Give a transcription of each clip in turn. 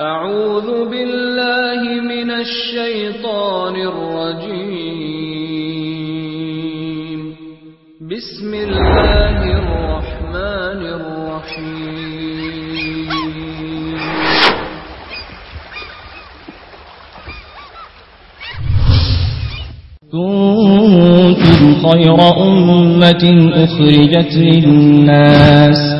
أعوذ بالله من الشيطان الرجيم. بسم الله الرحمن الرحيم. كنتم خير أمة أخرجت للناس.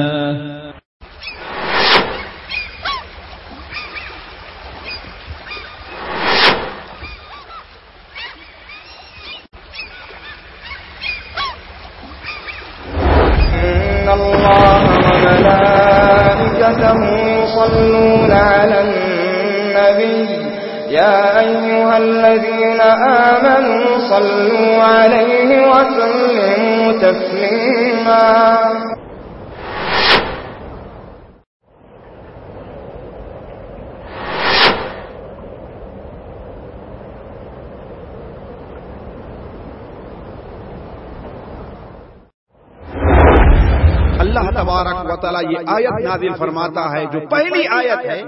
نازل فرماتا ہے، جو پہلی آیت ہے،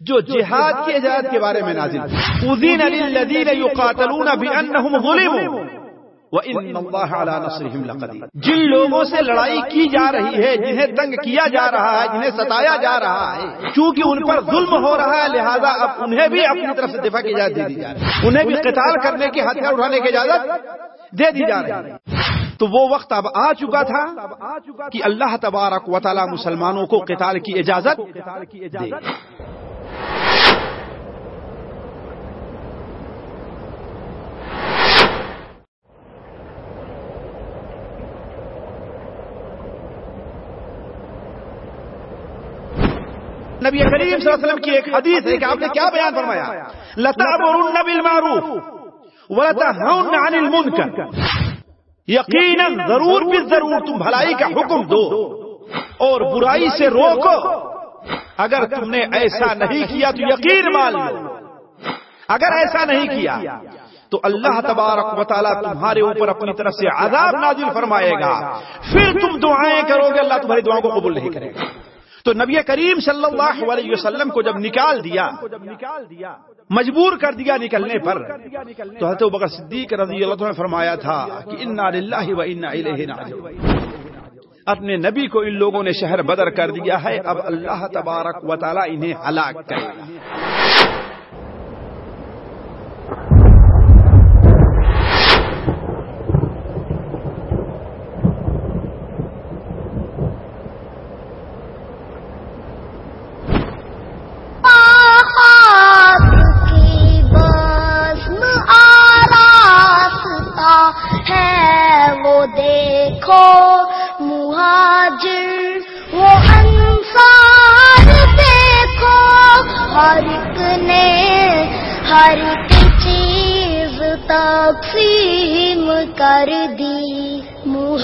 جو جہاد کی اجازت کے بارے میں نازل اذین للذین یقاتلون بانہم ظلموا۔ وان اللہ علی لقدیر جن لوگوں سے لڑائی کی جا رہی ہے، جنہیں تنگ کیا جا رہا ہے، جنہیں ستایا جا رہا ہے کیونکہ ان پر ظلم ہو رہا ہے، لہذا اب انہیں بھی اپنی طرف سے دفاع کی اجازت دے دی جا رہی ہے۔ انہیں بھی قتال کرنے کی ہتھیار اٹھانے کی اجازت دے دی جا رہی ہے۔ تو وہ وقت اب آ چکا تھا کہ اللہ تبارک و تعالی مسلمانوں کو قتال کی اجازت دے۔ نبی کریم صلی اللہ علیہ وسلم کی ایک حدیث ہے کہ آپ نے کیا بیان فرمایا؟ لتأمرن بالمعروف ولتنهون عن المنکر یقینا ضرور بھی ضرور تم بھلائی کا حکم دو اور برائی سے روکو۔ اگر تم نے ایسا نہیں کیا تو یقین مان لو۔ اگر ایسا نہیں کیا تو اللہ تبارک و تعالیٰ تمہارے اوپر اپنی طرف سے عذاب نازل فرمائے گا۔ پھر تم دعائیں کرو گے اللہ تمہاری دعاؤں کو قبول نہیں کرے۔ گا تو نبی کریم صلی اللہ علیہ وسلم کو جب نکال دیا، مجبور کر دیا نکلنے پر، تو حضرت بکر صدیق رضی اللہ عنہ نے فرمایا تھا کہ انا للہ و انا الیہ راجعون۔ اپنے نبی کو ان لوگوں نے شہر بدر کر دیا ہے، اب اللہ تبارک و تعالی انہیں ہلاک کرے گا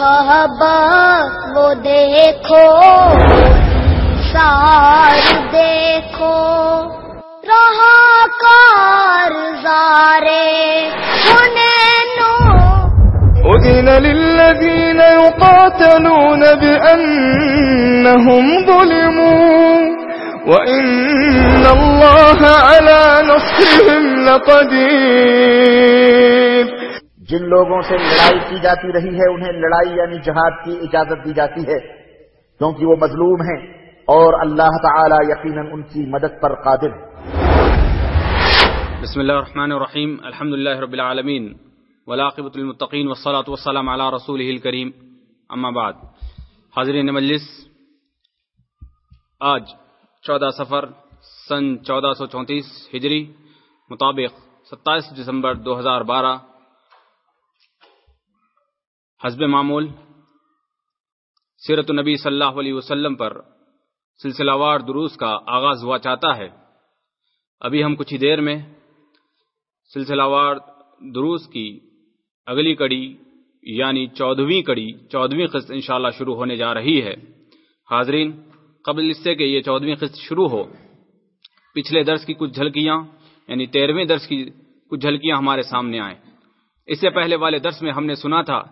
محبت وہ دیکھو، سار دیکھو۔ رہا کار زارے أذن للذين يقاتلون بأنهم ظلموا وإن الله على نصرهم لقدير۔ جن لوگوں سے لڑائی کی جاتی رہی ہے، انہیں لڑائی یعنی جہاد کی اجازت دی جاتی ہے، کیونکہ وہ مظلوم ہیں اور اللہ تعالی یقیناً ان کی مدد پر قادر ہے بسم اللہ الرحمن الرحیم الحمد لله رب العالمین ولاقبۃ المتقین والصلاة والسلام علی رسوله الکریم۔ اما بعد، حاضرین مجلس، آج چودہ سفر سن چودہ سو چونتیس ہجری، مطابق ستائیس دسمبر دو ہزار بارہ حزب معمول، سیرت النبی صلی اللہ علیہ وسلم پر سلسلہ وار دروس کا آغاز ہوا چاہتا ہے۔ ابھی ہم کچھ ہی دیر میں سلسلہ وار دروس کی اگلی کڑی یعنی چودہویں کڑی چودہویں قسط انشاءاللہ شروع ہونے جا رہی ہے۔ حاضرین، قبل اس سے کہ یہ چودہویں قسط شروع ہو، پچھلے درس کی کچھ جھلکیاں یعنی تیرہویں درس کی کچھ جھلکیاں ہمارے سامنے آئیں۔ اس سے پہلے والے درس میں ہم نے سنا تھا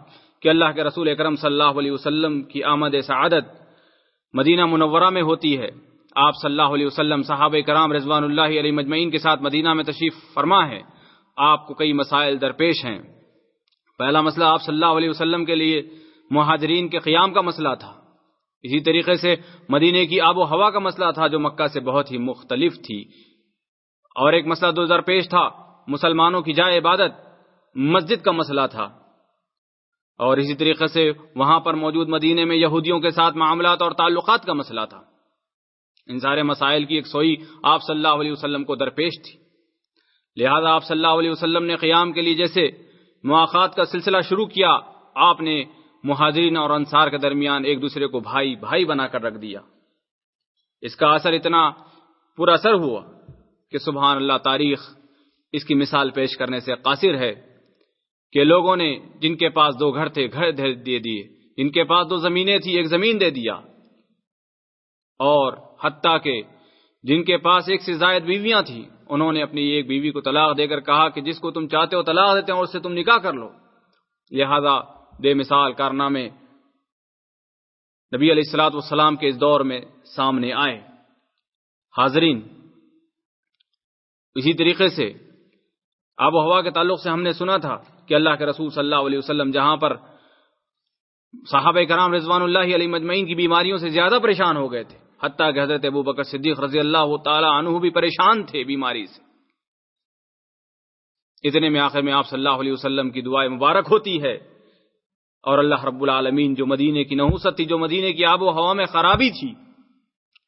کہ اللہ کے رسول اکرم صلی اللہ علیہ وسلم کی آمد سعادت مدینہ منورہ میں ہوتی ہے۔ آپ صلی اللہ علیہ وسلم صحابہ کرام رضوان اللہ علیہ مجمعین کے ساتھ مدینہ میں تشریف فرما ہے آپ کو کئی مسائل درپیش ہیں۔ پہلا مسئلہ آپ صلی اللہ علیہ وسلم کے لیے مہاجرین کے قیام کا مسئلہ تھا۔ اسی طریقے سے مدینے کی آب و ہوا کا مسئلہ تھا جو مکہ سے بہت ہی مختلف تھی۔ اور ایک مسئلہ دو درپیش تھا، مسلمانوں کی جائے عبادت مسجد کا مسئلہ تھا۔ اور اسی طریقے سے وہاں پر موجود مدینے میں یہودیوں کے ساتھ معاملات اور تعلقات کا مسئلہ تھا۔ ان سارے مسائل کی ایک سوئی آپ صلی اللہ علیہ وسلم کو درپیش تھی۔ لہذا آپ صلی اللہ علیہ وسلم نے قیام کے لیے جیسے مواقع کا سلسلہ شروع کیا، آپ نے مہاجرین اور انصار کے درمیان ایک دوسرے کو بھائی بھائی بنا کر رکھ دیا۔ اس کا اثر اتنا پورا اثر ہوا کہ سبحان اللہ تاریخ اس کی مثال پیش کرنے سے قاصر ہے۔ کہ لوگوں نے جن کے پاس دو گھر تھے، گھر دے دیے جن کے پاس دو زمینیں تھی ایک زمین دے دیا۔ اور حتیٰ کہ جن کے پاس ایک سے زائد بیویاں تھیں، انہوں نے اپنی ایک بیوی کو طلاق دے کر کہا کہ جس کو تم چاہتے ہو طلاق دیتے ہیں، اور اس سے تم نکاح کر لو۔ لہذا بے مثال کارنامے نبی علیہ السلاط والسلام کے اس دور میں سامنے آئے۔ حاضرین، اسی طریقے سے آب و ہوا کے تعلق سے ہم نے سنا تھا کہ اللہ کے رسول صلی اللہ علیہ وسلم جہاں پر صحابہ کرام رضوان اللہ علیہ مجمعین کی بیماریوں سے زیادہ پریشان ہو گئے تھے، حتیٰ کہ حضرت ابو بکر صدیق رضی اللہ تعالی عنہ بھی پریشان تھے بیماری سے۔ اتنے میں آخر میں آپ صلی اللہ علیہ وسلم کی دعائیں مبارک ہوتی ہے۔ اور اللہ رب العالمین جو مدینے کی نحوست تھی، جو مدینے کی آب و ہوا میں خرابی تھی،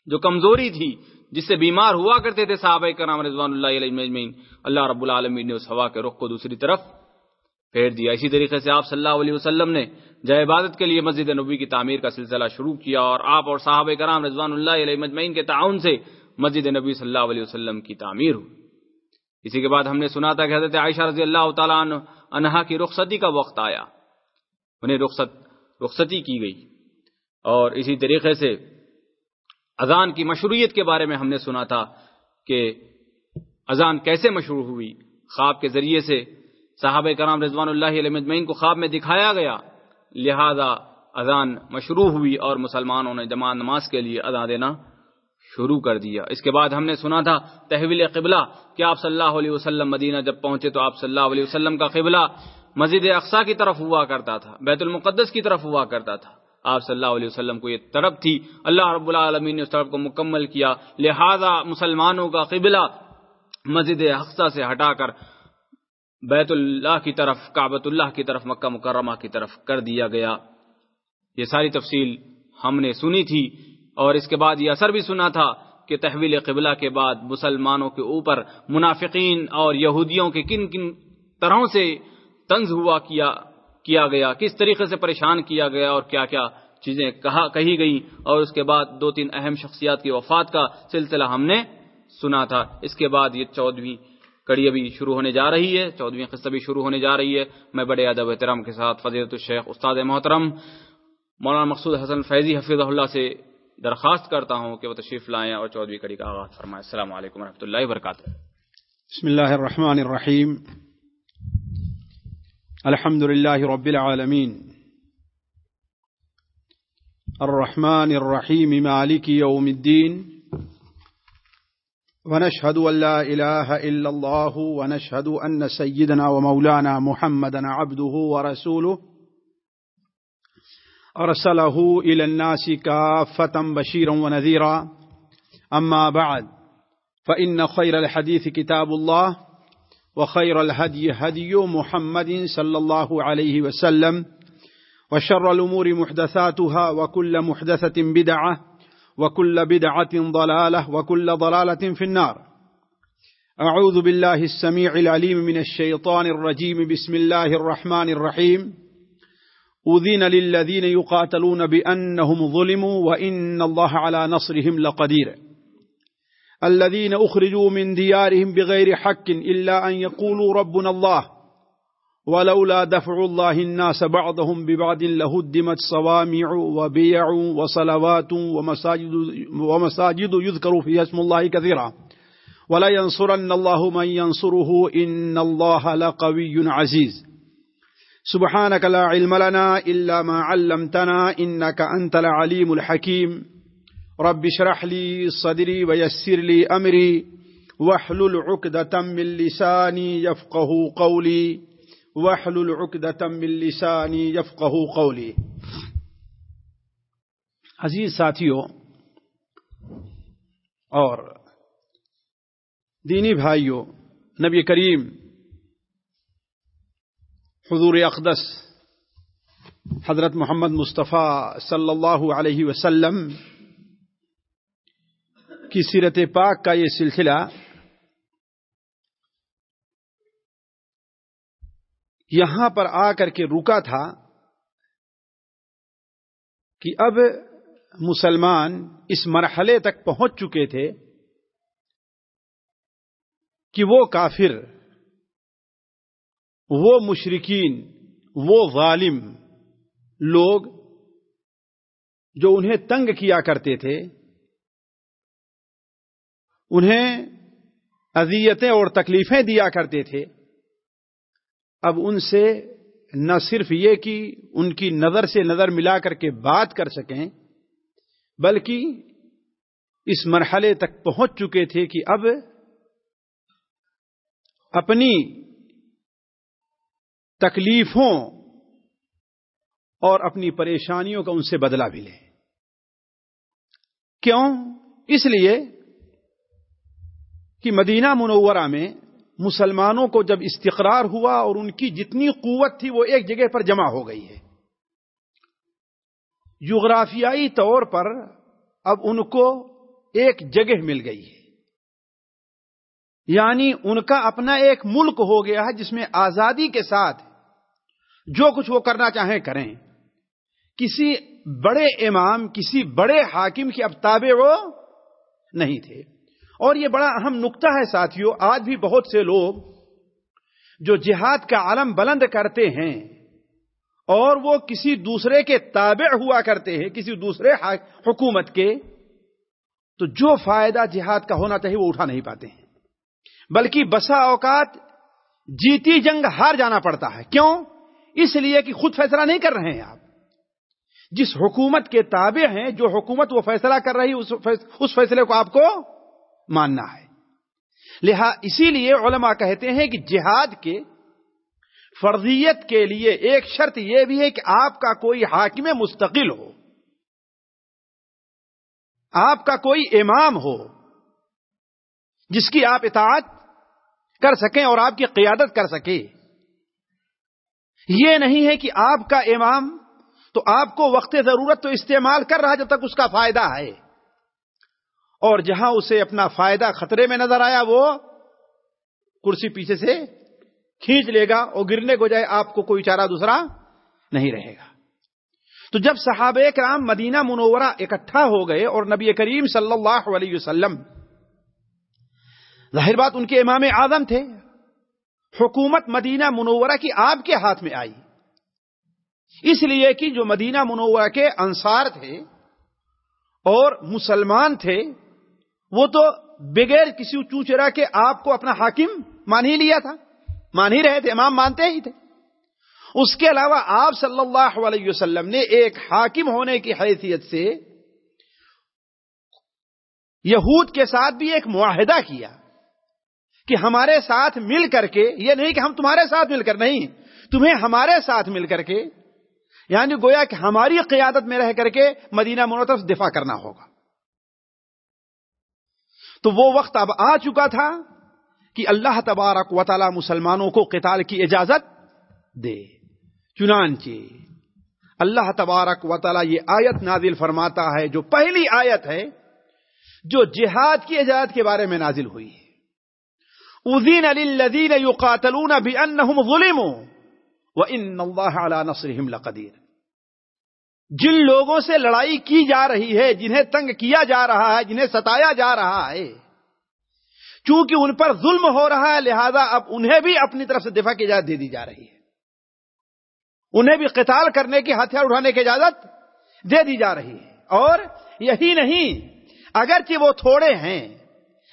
جو کمزوری تھی، جس سے بیمار ہوا کرتے تھے صحابہ کرام رضوان اللہ علیہ مجمعین، اللہ رب العالمین نے اس ہوا کے رخ کو دوسری طرف پھیر دیا۔ اسی طریقے سے آپ صلی اللہ علیہ وسلم نے جے عبادت کے لیے مسجد نبی کی تعمیر کا سلسلہ شروع کیا اور آپ اور صحابہ کرام رضوان اللہ علیہ مجمعین کے تعاون سے مسجد نبی صلی اللہ علیہ وسلم کی تعمیر ہوئی۔ اسی کے بعد ہم نے سنا تھا کہ حضرت عائشہ رضی اللہ تعالیٰ عنہا کی رخصتی کا وقت آیا۔ انہیں رخصت، رخصتی کی گئی۔ اور اسی طریقے سے اذان کی مشروعیت کے بارے میں ہم نے سنا تھا کہ اذان کیسے مشروع ہوئی، خواب کے ذریعے سے صحابہ کرام رضوان اللہ علیہ مجمعین کو خواب میں دکھایا گیا۔ لہذا اذان مشروع ہوئی اور مسلمانوں نے جماعت نماز کے لیے اذان دینا شروع کر دیا۔ اس کے بعد ہم نے سنا تھا تحویل قبلہ کہ آپ صلی اللہ علیہ وسلم مدینہ جب پہنچے تو آپ صلی اللہ علیہ وسلم کا قبلہ مسجد اقسا کی طرف ہوا کرتا تھا، بیت المقدس کی طرف ہوا کرتا تھا۔ آپ صلی اللہ علیہ وسلم کو یہ طرف تھی۔ اللہ رب العالمین نے اس طرف کو مکمل کیا۔ لہذا مسلمانوں کا قبلہ مسجد اقسا سے ہٹا کر بیت اللہ کی طرف کابت اللہ کی طرف، مکہ مکرمہ کی طرف کر دیا گیا۔ یہ ساری تفصیل ہم نے سنی تھی اور اس کے بعد یہ اثر بھی سنا تھا کہ تحویل قبلہ کے بعد مسلمانوں کے اوپر منافقین اور یہودیوں کے کن کن طرحوں سے تنز ہوا کیا کیا گیا، کس طریقے سے پریشان کیا گیا اور کیا کیا چیزیں کہا، کہی گئی اور اس کے بعد دو تین اہم شخصیات کی وفات کا سلسلہ ہم نے سنا تھا۔ اس کے بعد یہ چودویں کڑی ابھی شروع ہونے جا رہی ہے، چودویں قسط بھی شروع ہونے جا رہی ہے۔ میں بڑے ادب احترام کے ساتھ فضیلت الشیخ استاد محترم مولانا مقصود حسن فیضی حفیظ اللہ سے درخواست کرتا ہوں کہ وہ تشریف لائیں اور چودویں کڑی کا آغاز فرمائیں السلام علیکم و رحمۃ اللہ وبرکاتہ۔ بسم الله الرحمن الرحيم الحمد لله رب العالمين الرحمن الرحيم مالك يوم الدين ونشهد أن لا إله إلا الله ونشهد أن سيدنا ومولانا محمدا عبده ورسوله. أرسله إلى الناس كافة بشيرا ونذيرا. أما بعد، فإن خير الحديث كتاب الله، وخير الهدي هدي محمد صلى الله عليه وسلم، وشر الأمور محدثاتها، وكل محدثة بدعة. وكل بدعة ضلالة وكل ضلالة في النار. أعوذ بالله السميع العليم من الشيطان الرجيم. بسم الله الرحمن الرحيم. أذين للذين يقاتلون بأنهم ظلموا وإن الله على نصرهم لقدير. الذين أخرجوا من ديارهم بغير حق إلا أن يقولوا ربنا الله. ولولا دفع الله الناس بعضهم ببعض لهدمت صوامع وبيع وصلوات ومساجد, ومساجد يذكر فيها اسم الله كثيرا. ولا ينصرن الله من ينصره إن الله لقوي عزيز. سبحانك لا علم لنا إلا ما علمتنا إنك أنت العليم الحكيم. رب اشرح لي صدري ويسر لي أمري واحلل عقدة من لساني يفقه قولي. واحلل عقدة من لساني يفقه قولي. عزیز ساتھیوں، اور دینی بھائیوں، نبی کریم، حضور اقدس، حضرت محمد مصطفیٰ صلی اللہ علیہ وسلم کی سیرت پاک کا یہ سلسلہ یہاں پر آ کر کے رکا تھا کہ اب مسلمان اس مرحلے تک پہنچ چکے تھے کہ وہ کافر، وہ مشرقین وہ ظالم لوگ جو انہیں تنگ کیا کرتے تھے، انہیں اذیتیں اور تکلیفیں دیا کرتے تھے۔ اب ان سے نہ صرف یہ کہ ان کی نظر سے نظر ملا کر کے بات کر سکیں، بلکہ اس مرحلے تک پہنچ چکے تھے کہ اب اپنی تکلیفوں اور اپنی پریشانیوں کا ان سے بدلہ بھی لیں۔ کیوں؟ اس لیے کہ مدینہ منورہ میں مسلمانوں کو جب استقرار ہوا اور ان کی جتنی قوت تھی وہ ایک جگہ پر جمع ہو گئی ہے۔ جغرافیائی طور پر اب ان کو ایک جگہ مل گئی ہے۔ یعنی ان کا اپنا ایک ملک ہو گیا ہے جس میں آزادی کے ساتھ جو کچھ وہ کرنا چاہیں کریں۔ کسی بڑے امام، کسی بڑے حاکم کی اب تابع وہ نہیں تھے۔ اور یہ بڑا اہم نقطہ ہے ساتھیوں آج بھی بہت سے لوگ جو جہاد کا عالم بلند کرتے ہیں اور وہ کسی دوسرے کے تابع ہوا کرتے ہیں، کسی دوسرے حکومت کے، تو جو فائدہ جہاد کا ہونا چاہیے وہ اٹھا نہیں پاتے ہیں۔ بلکہ بسا اوقات جیتی جنگ ہار جانا پڑتا ہے۔ کیوں؟ اس لیے کہ خود فیصلہ نہیں کر رہے ہیں آپ۔ جس حکومت کے تابع ہیں، جو حکومت وہ فیصلہ کر رہی اس فیصلے کو آپ کو ماننا ہے۔ لہا، اسی لیے علماء کہتے ہیں کہ جہاد کے فرضیت کے لیے ایک شرط یہ بھی ہے کہ آپ کا کوئی حاکم مستقل ہو۔ آپ کا کوئی امام ہو جس کی آپ اطاعت کر سکیں اور آپ کی قیادت کر سکے یہ نہیں ہے کہ آپ کا امام تو آپ کو وقت ضرورت تو استعمال کر رہا جب تک اس کا فائدہ ہے۔ اور جہاں اسے اپنا فائدہ خطرے میں نظر آیا، وہ کرسی پیچھے سے کھینچ لے گا اور گرنے کو جائے آپ کو کوئی چارہ دوسرا نہیں رہے گا۔ تو جب صحابہ کرام مدینہ منورہ اکٹھا ہو گئے اور نبی کریم صلی اللہ علیہ وسلم، ظاہر بات ان کے امام اعظم تھے، حکومت مدینہ منورہ کی آپ کے ہاتھ میں آئی۔ اس لیے کہ جو مدینہ منورہ کے انصار تھے اور مسلمان تھے وہ تو بغیر کسی چوچرا کے آپ کو اپنا حاکم مان ہی لیا تھا۔ مان ہی رہے تھے، امام مانتے ہی تھے۔ اس کے علاوہ آپ صلی اللہ علیہ وسلم نے ایک حاکم ہونے کی حیثیت سے یہود کے ساتھ بھی ایک معاہدہ کیا کہ ہمارے ساتھ مل کر کے، یہ نہیں کہ ہم تمہارے ساتھ مل کر، نہیں، تمہیں ہمارے ساتھ مل کر کے یعنی گویا کہ ہماری قیادت میں رہ کر کے مدینہ منطف دفاع کرنا ہوگا۔ تو وہ وقت اب آ چکا تھا کہ اللہ تبارک و تعالی مسلمانوں کو قتال کی اجازت دے۔ چنانچہ اللہ تبارک و تعالی یہ آیت نازل فرماتا ہے، جو پہلی آیت ہے، جو جہاد کی اجازت کے بارے میں نازل ہوئی۔ ہے اذین للذین یقاتلون بانہم ظلموا وان اللہ علی نصرہم لقدیر جن لوگوں سے لڑائی کی جا رہی ہے، جنہیں تنگ کیا جا رہا ہے، جنہیں ستایا جا رہا ہے، چونکہ ان پر ظلم ہو رہا ہے، لہذا اب انہیں بھی اپنی طرف سے دفاع کی اجازت دے دی جا رہی ہے۔ انہیں بھی قتال کرنے کی ہتھیار اٹھانے کی اجازت دے دی جا رہی ہے۔ اور یہی نہیں، اگرچہ وہ تھوڑے ہیں،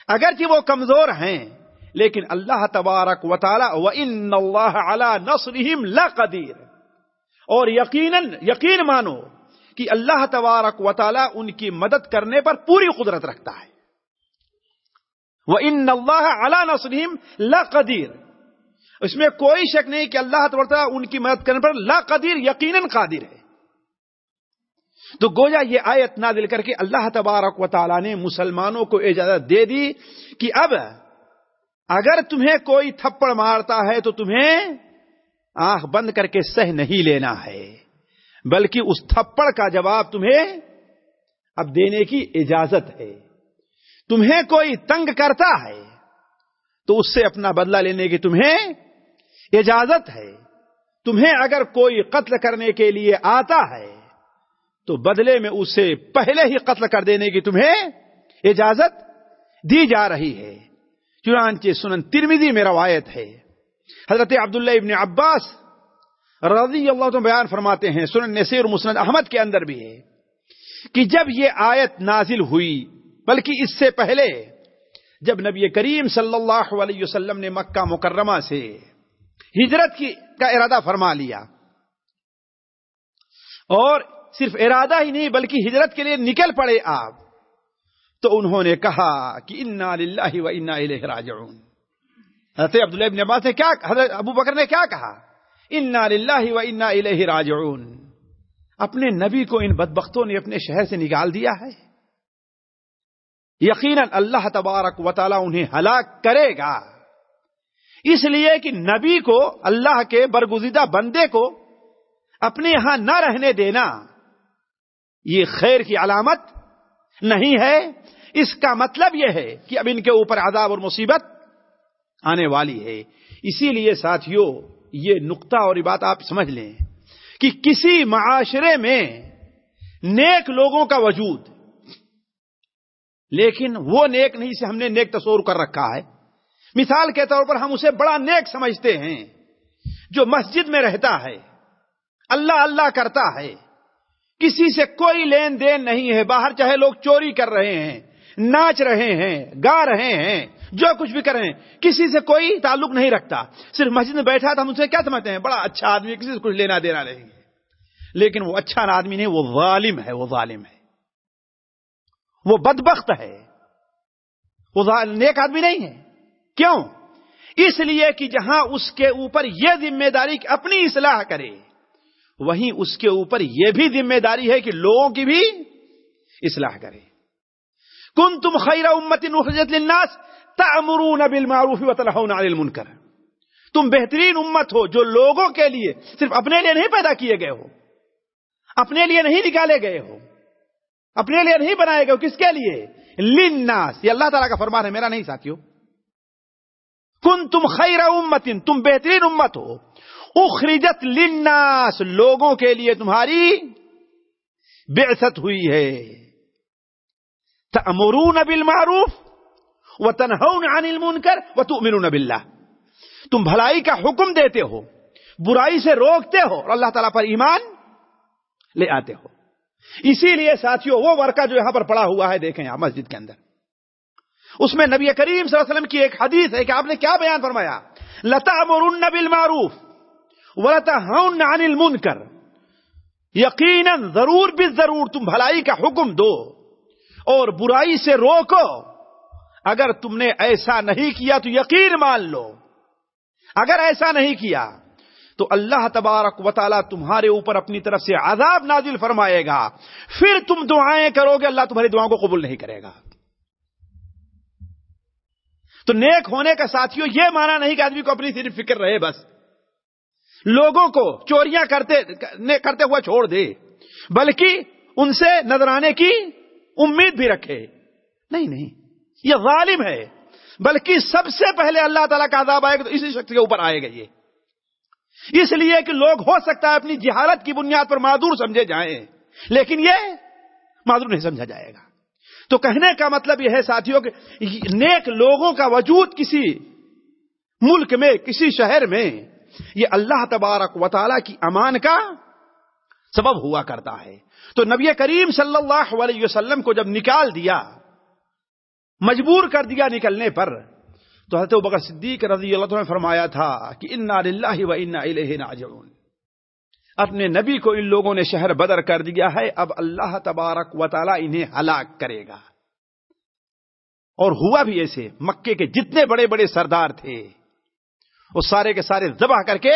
اگرچہ وہ کمزور ہیں، لیکن اللہ تبارک و تعالی و ان اللہ علی نصرہم لقدیر اور یقیناً یقین مانو کہ اللہ تبارک و تعالی ان کی مدد کرنے پر پوری قدرت رکھتا ہے۔ وہ ان اللہ علی نصرہم لقدیر اس میں کوئی شک نہیں کہ اللہ تبارک ان کی مدد کرنے پر لا قدیر یقیناً قادر ہے۔ تو گویا یہ آیت نازل کر کے اللہ تبارک و تعالی نے مسلمانوں کو اجازت دے دی کہ اب اگر تمہیں کوئی تھپڑ مارتا ہے تو تمہیں آنکھ بند کر کے سہ نہیں لینا ہے، بلکہ اس تھپڑ کا جواب تمہیں اب دینے کی اجازت ہے۔ تمہیں کوئی تنگ کرتا ہے تو اس سے اپنا بدلہ لینے کی تمہیں اجازت ہے۔ تمہیں اگر کوئی قتل کرنے کے لیے آتا ہے تو بدلے میں اسے پہلے ہی قتل کر دینے کی تمہیں اجازت دی جا رہی ہے۔ چنانچہ سنن ترمیدی میں روایت ہے۔ حضرت عبداللہ ابن عباس رضی اللہ عنہ بیان فرماتے ہیں، سنن نصیر مسند احمد کے اندر بھی ہے کہ جب یہ آیت نازل ہوئی، بلکہ اس سے پہلے، جب نبی کریم صلی اللہ علیہ وسلم نے مکہ مکرمہ سے ہجرت کی کا ارادہ فرما لیا، اور صرف ارادہ ہی نہیں، بلکہ ہجرت کے لیے نکل پڑے آپ، تو انہوں نے کہا کہ انا للہ و انا الیہ راجعون۔ حضرت عبداللہ ابن عباس نے کیا حضرت ابو بکر نے کیا کہا؟ انا للہ و انا الیہ راجعون اپنے نبی کو ان بدبختوں نے اپنے شہر سے نکال دیا ہے۔ یقیناً اللہ تبارک و تعالی انہیں ہلاک کرے گا۔ اس لیے کہ نبی کو اللہ کے برگزیدہ بندے کو اپنے یہاں نہ رہنے دینا، یہ خیر کی علامت نہیں ہے۔ اس کا مطلب یہ ہے کہ اب ان کے اوپر عذاب اور مصیبت آنے والی ہے۔ اسی لیے ساتھیوں یہ نقطہ اور یہ بات آپ سمجھ لیں کہ کسی معاشرے میں نیک لوگوں کا وجود، لیکن وہ نیک نہیں سے ہم نے نیک تصور کر رکھا ہے۔ مثال کے طور پر ہم اسے بڑا نیک سمجھتے ہیں، جو مسجد میں رہتا ہے، اللہ اللہ کرتا ہے۔ کسی سے کوئی لین دین نہیں ہے، باہر چاہے لوگ چوری کر رہے ہیں، ناچ رہے ہیں، گا رہے ہیں جو کچھ بھی کر رہے ہیں کسی سے کوئی تعلق نہیں رکھتا۔ صرف مسجد میں بیٹھا تھا ہم اسے کیا سمجھتے ہیں؟ بڑا اچھا آدمی کسی سے کچھ لینا دینا نہیں ہے۔ لیکن وہ اچھا آدمی نہیں، وہ ظالم ہے، وہ ظالم ہے۔ وہ بدبخت ہے۔ وہ نیک آدمی نہیں ہے۔ کیوں؟ اس لیے کہ جہاں اس کے اوپر یہ ذمہ داری کہ اپنی اصلاح کرے، وہیں اس کے اوپر یہ بھی ذمہ داری ہے کہ لوگوں کی بھی اصلاح کرے۔ کن تم خیر امت نخرجت للناس تأمرون بالمعروف وتنهون عن المنکر۔ تم بہترین امت ہو جو لوگوں کے لیے صرف اپنے لیے نہیں پیدا کیے گئے ہو۔ اپنے لیے نہیں نکالے گئے ہو۔ اپنے لیے نہیں بنائے گئے ہو۔ کس کے لیے؟ للناس۔ یہ اللہ تعالیٰ کا فرمان ہے، میرا نہیں ساتھیوں کن تم خیر امت تم بہترین امت ہو۔ اخرجت للناس، لوگوں کے لیے تمہاری بعثت ہوئی ہے۔ تأمرون بالمعروف وتنهون عن المنکر وتؤمنون بالله تم بھلائی کا حکم دیتے ہو، برائی سے روکتے ہو اور اللہ تعالیٰ پر ایمان لے آتے ہو۔ اسی لیے ساتھیوں وہ ورقہ جو یہاں پر پڑا ہوا ہے، دیکھیں یہاں مسجد کے اندر۔ اس میں نبی کریم صلی اللہ علیہ وسلم کی ایک حدیث ہے کہ آپ نے کیا بیان فرمایا؟ لتا مرن بالمعروف ولتا ہن عن المنکر۔ یقیناً ضرور بھی ضرور تم بھلائی کا حکم دو اور برائی سے روکو۔ اگر تم نے ایسا نہیں کیا تو یقین مان لو۔ اگر ایسا نہیں کیا تو اللہ تبارک و تعالی تمہارے اوپر اپنی طرف سے عذاب نازل فرمائے گا۔ پھر تم دعائیں کرو گے، اللہ تمہاری دعاؤں کو قبول نہیں کرے گا۔ تو نیک ہونے کا ساتھیوں یہ مانا نہیں کہ آدمی کو اپنی صرف فکر رہے بس۔ لوگوں کو چوریاں کرتے کرتے ہوا چھوڑ دے۔ بلکہ ان سے نظرانے کی امید بھی رکھے۔ نہیں نہیں۔ یہ ظالم ہے۔ بلکہ سب سے پہلے اللہ تعالیٰ کا عذاب آئے گا تو اسی شخص کے اوپر آئے گا یہ۔ اس لیے کہ لوگ ہو سکتا ہے اپنی جہالت کی بنیاد پر معذور سمجھے جائیں، لیکن یہ معذور نہیں سمجھا جائے گا۔ تو کہنے کا مطلب یہ ہے ساتھیوں کہ نیک لوگوں کا وجود کسی ملک میں، کسی شہر میں، یہ اللہ تبارک و تعالی کی امان کا سبب ہوا کرتا ہے۔ تو نبی کریم صلی اللہ علیہ وسلم کو جب نکال دیا مجبور کر دیا نکلنے پر، تو حضرت بکر صدیق رضی اللہ عنہ نے فرمایا تھا کہ انا للہ و انا الیہ راجعون۔ اپنے نبی کو ان لوگوں نے شہر بدر کر دیا ہے، اب اللہ تبارک و تعالی انہیں ہلاک کرے گا۔ اور ہوا بھی ایسے، مکے کے جتنے بڑے بڑے سردار تھے، وہ سارے کے سارے ذبح کر کے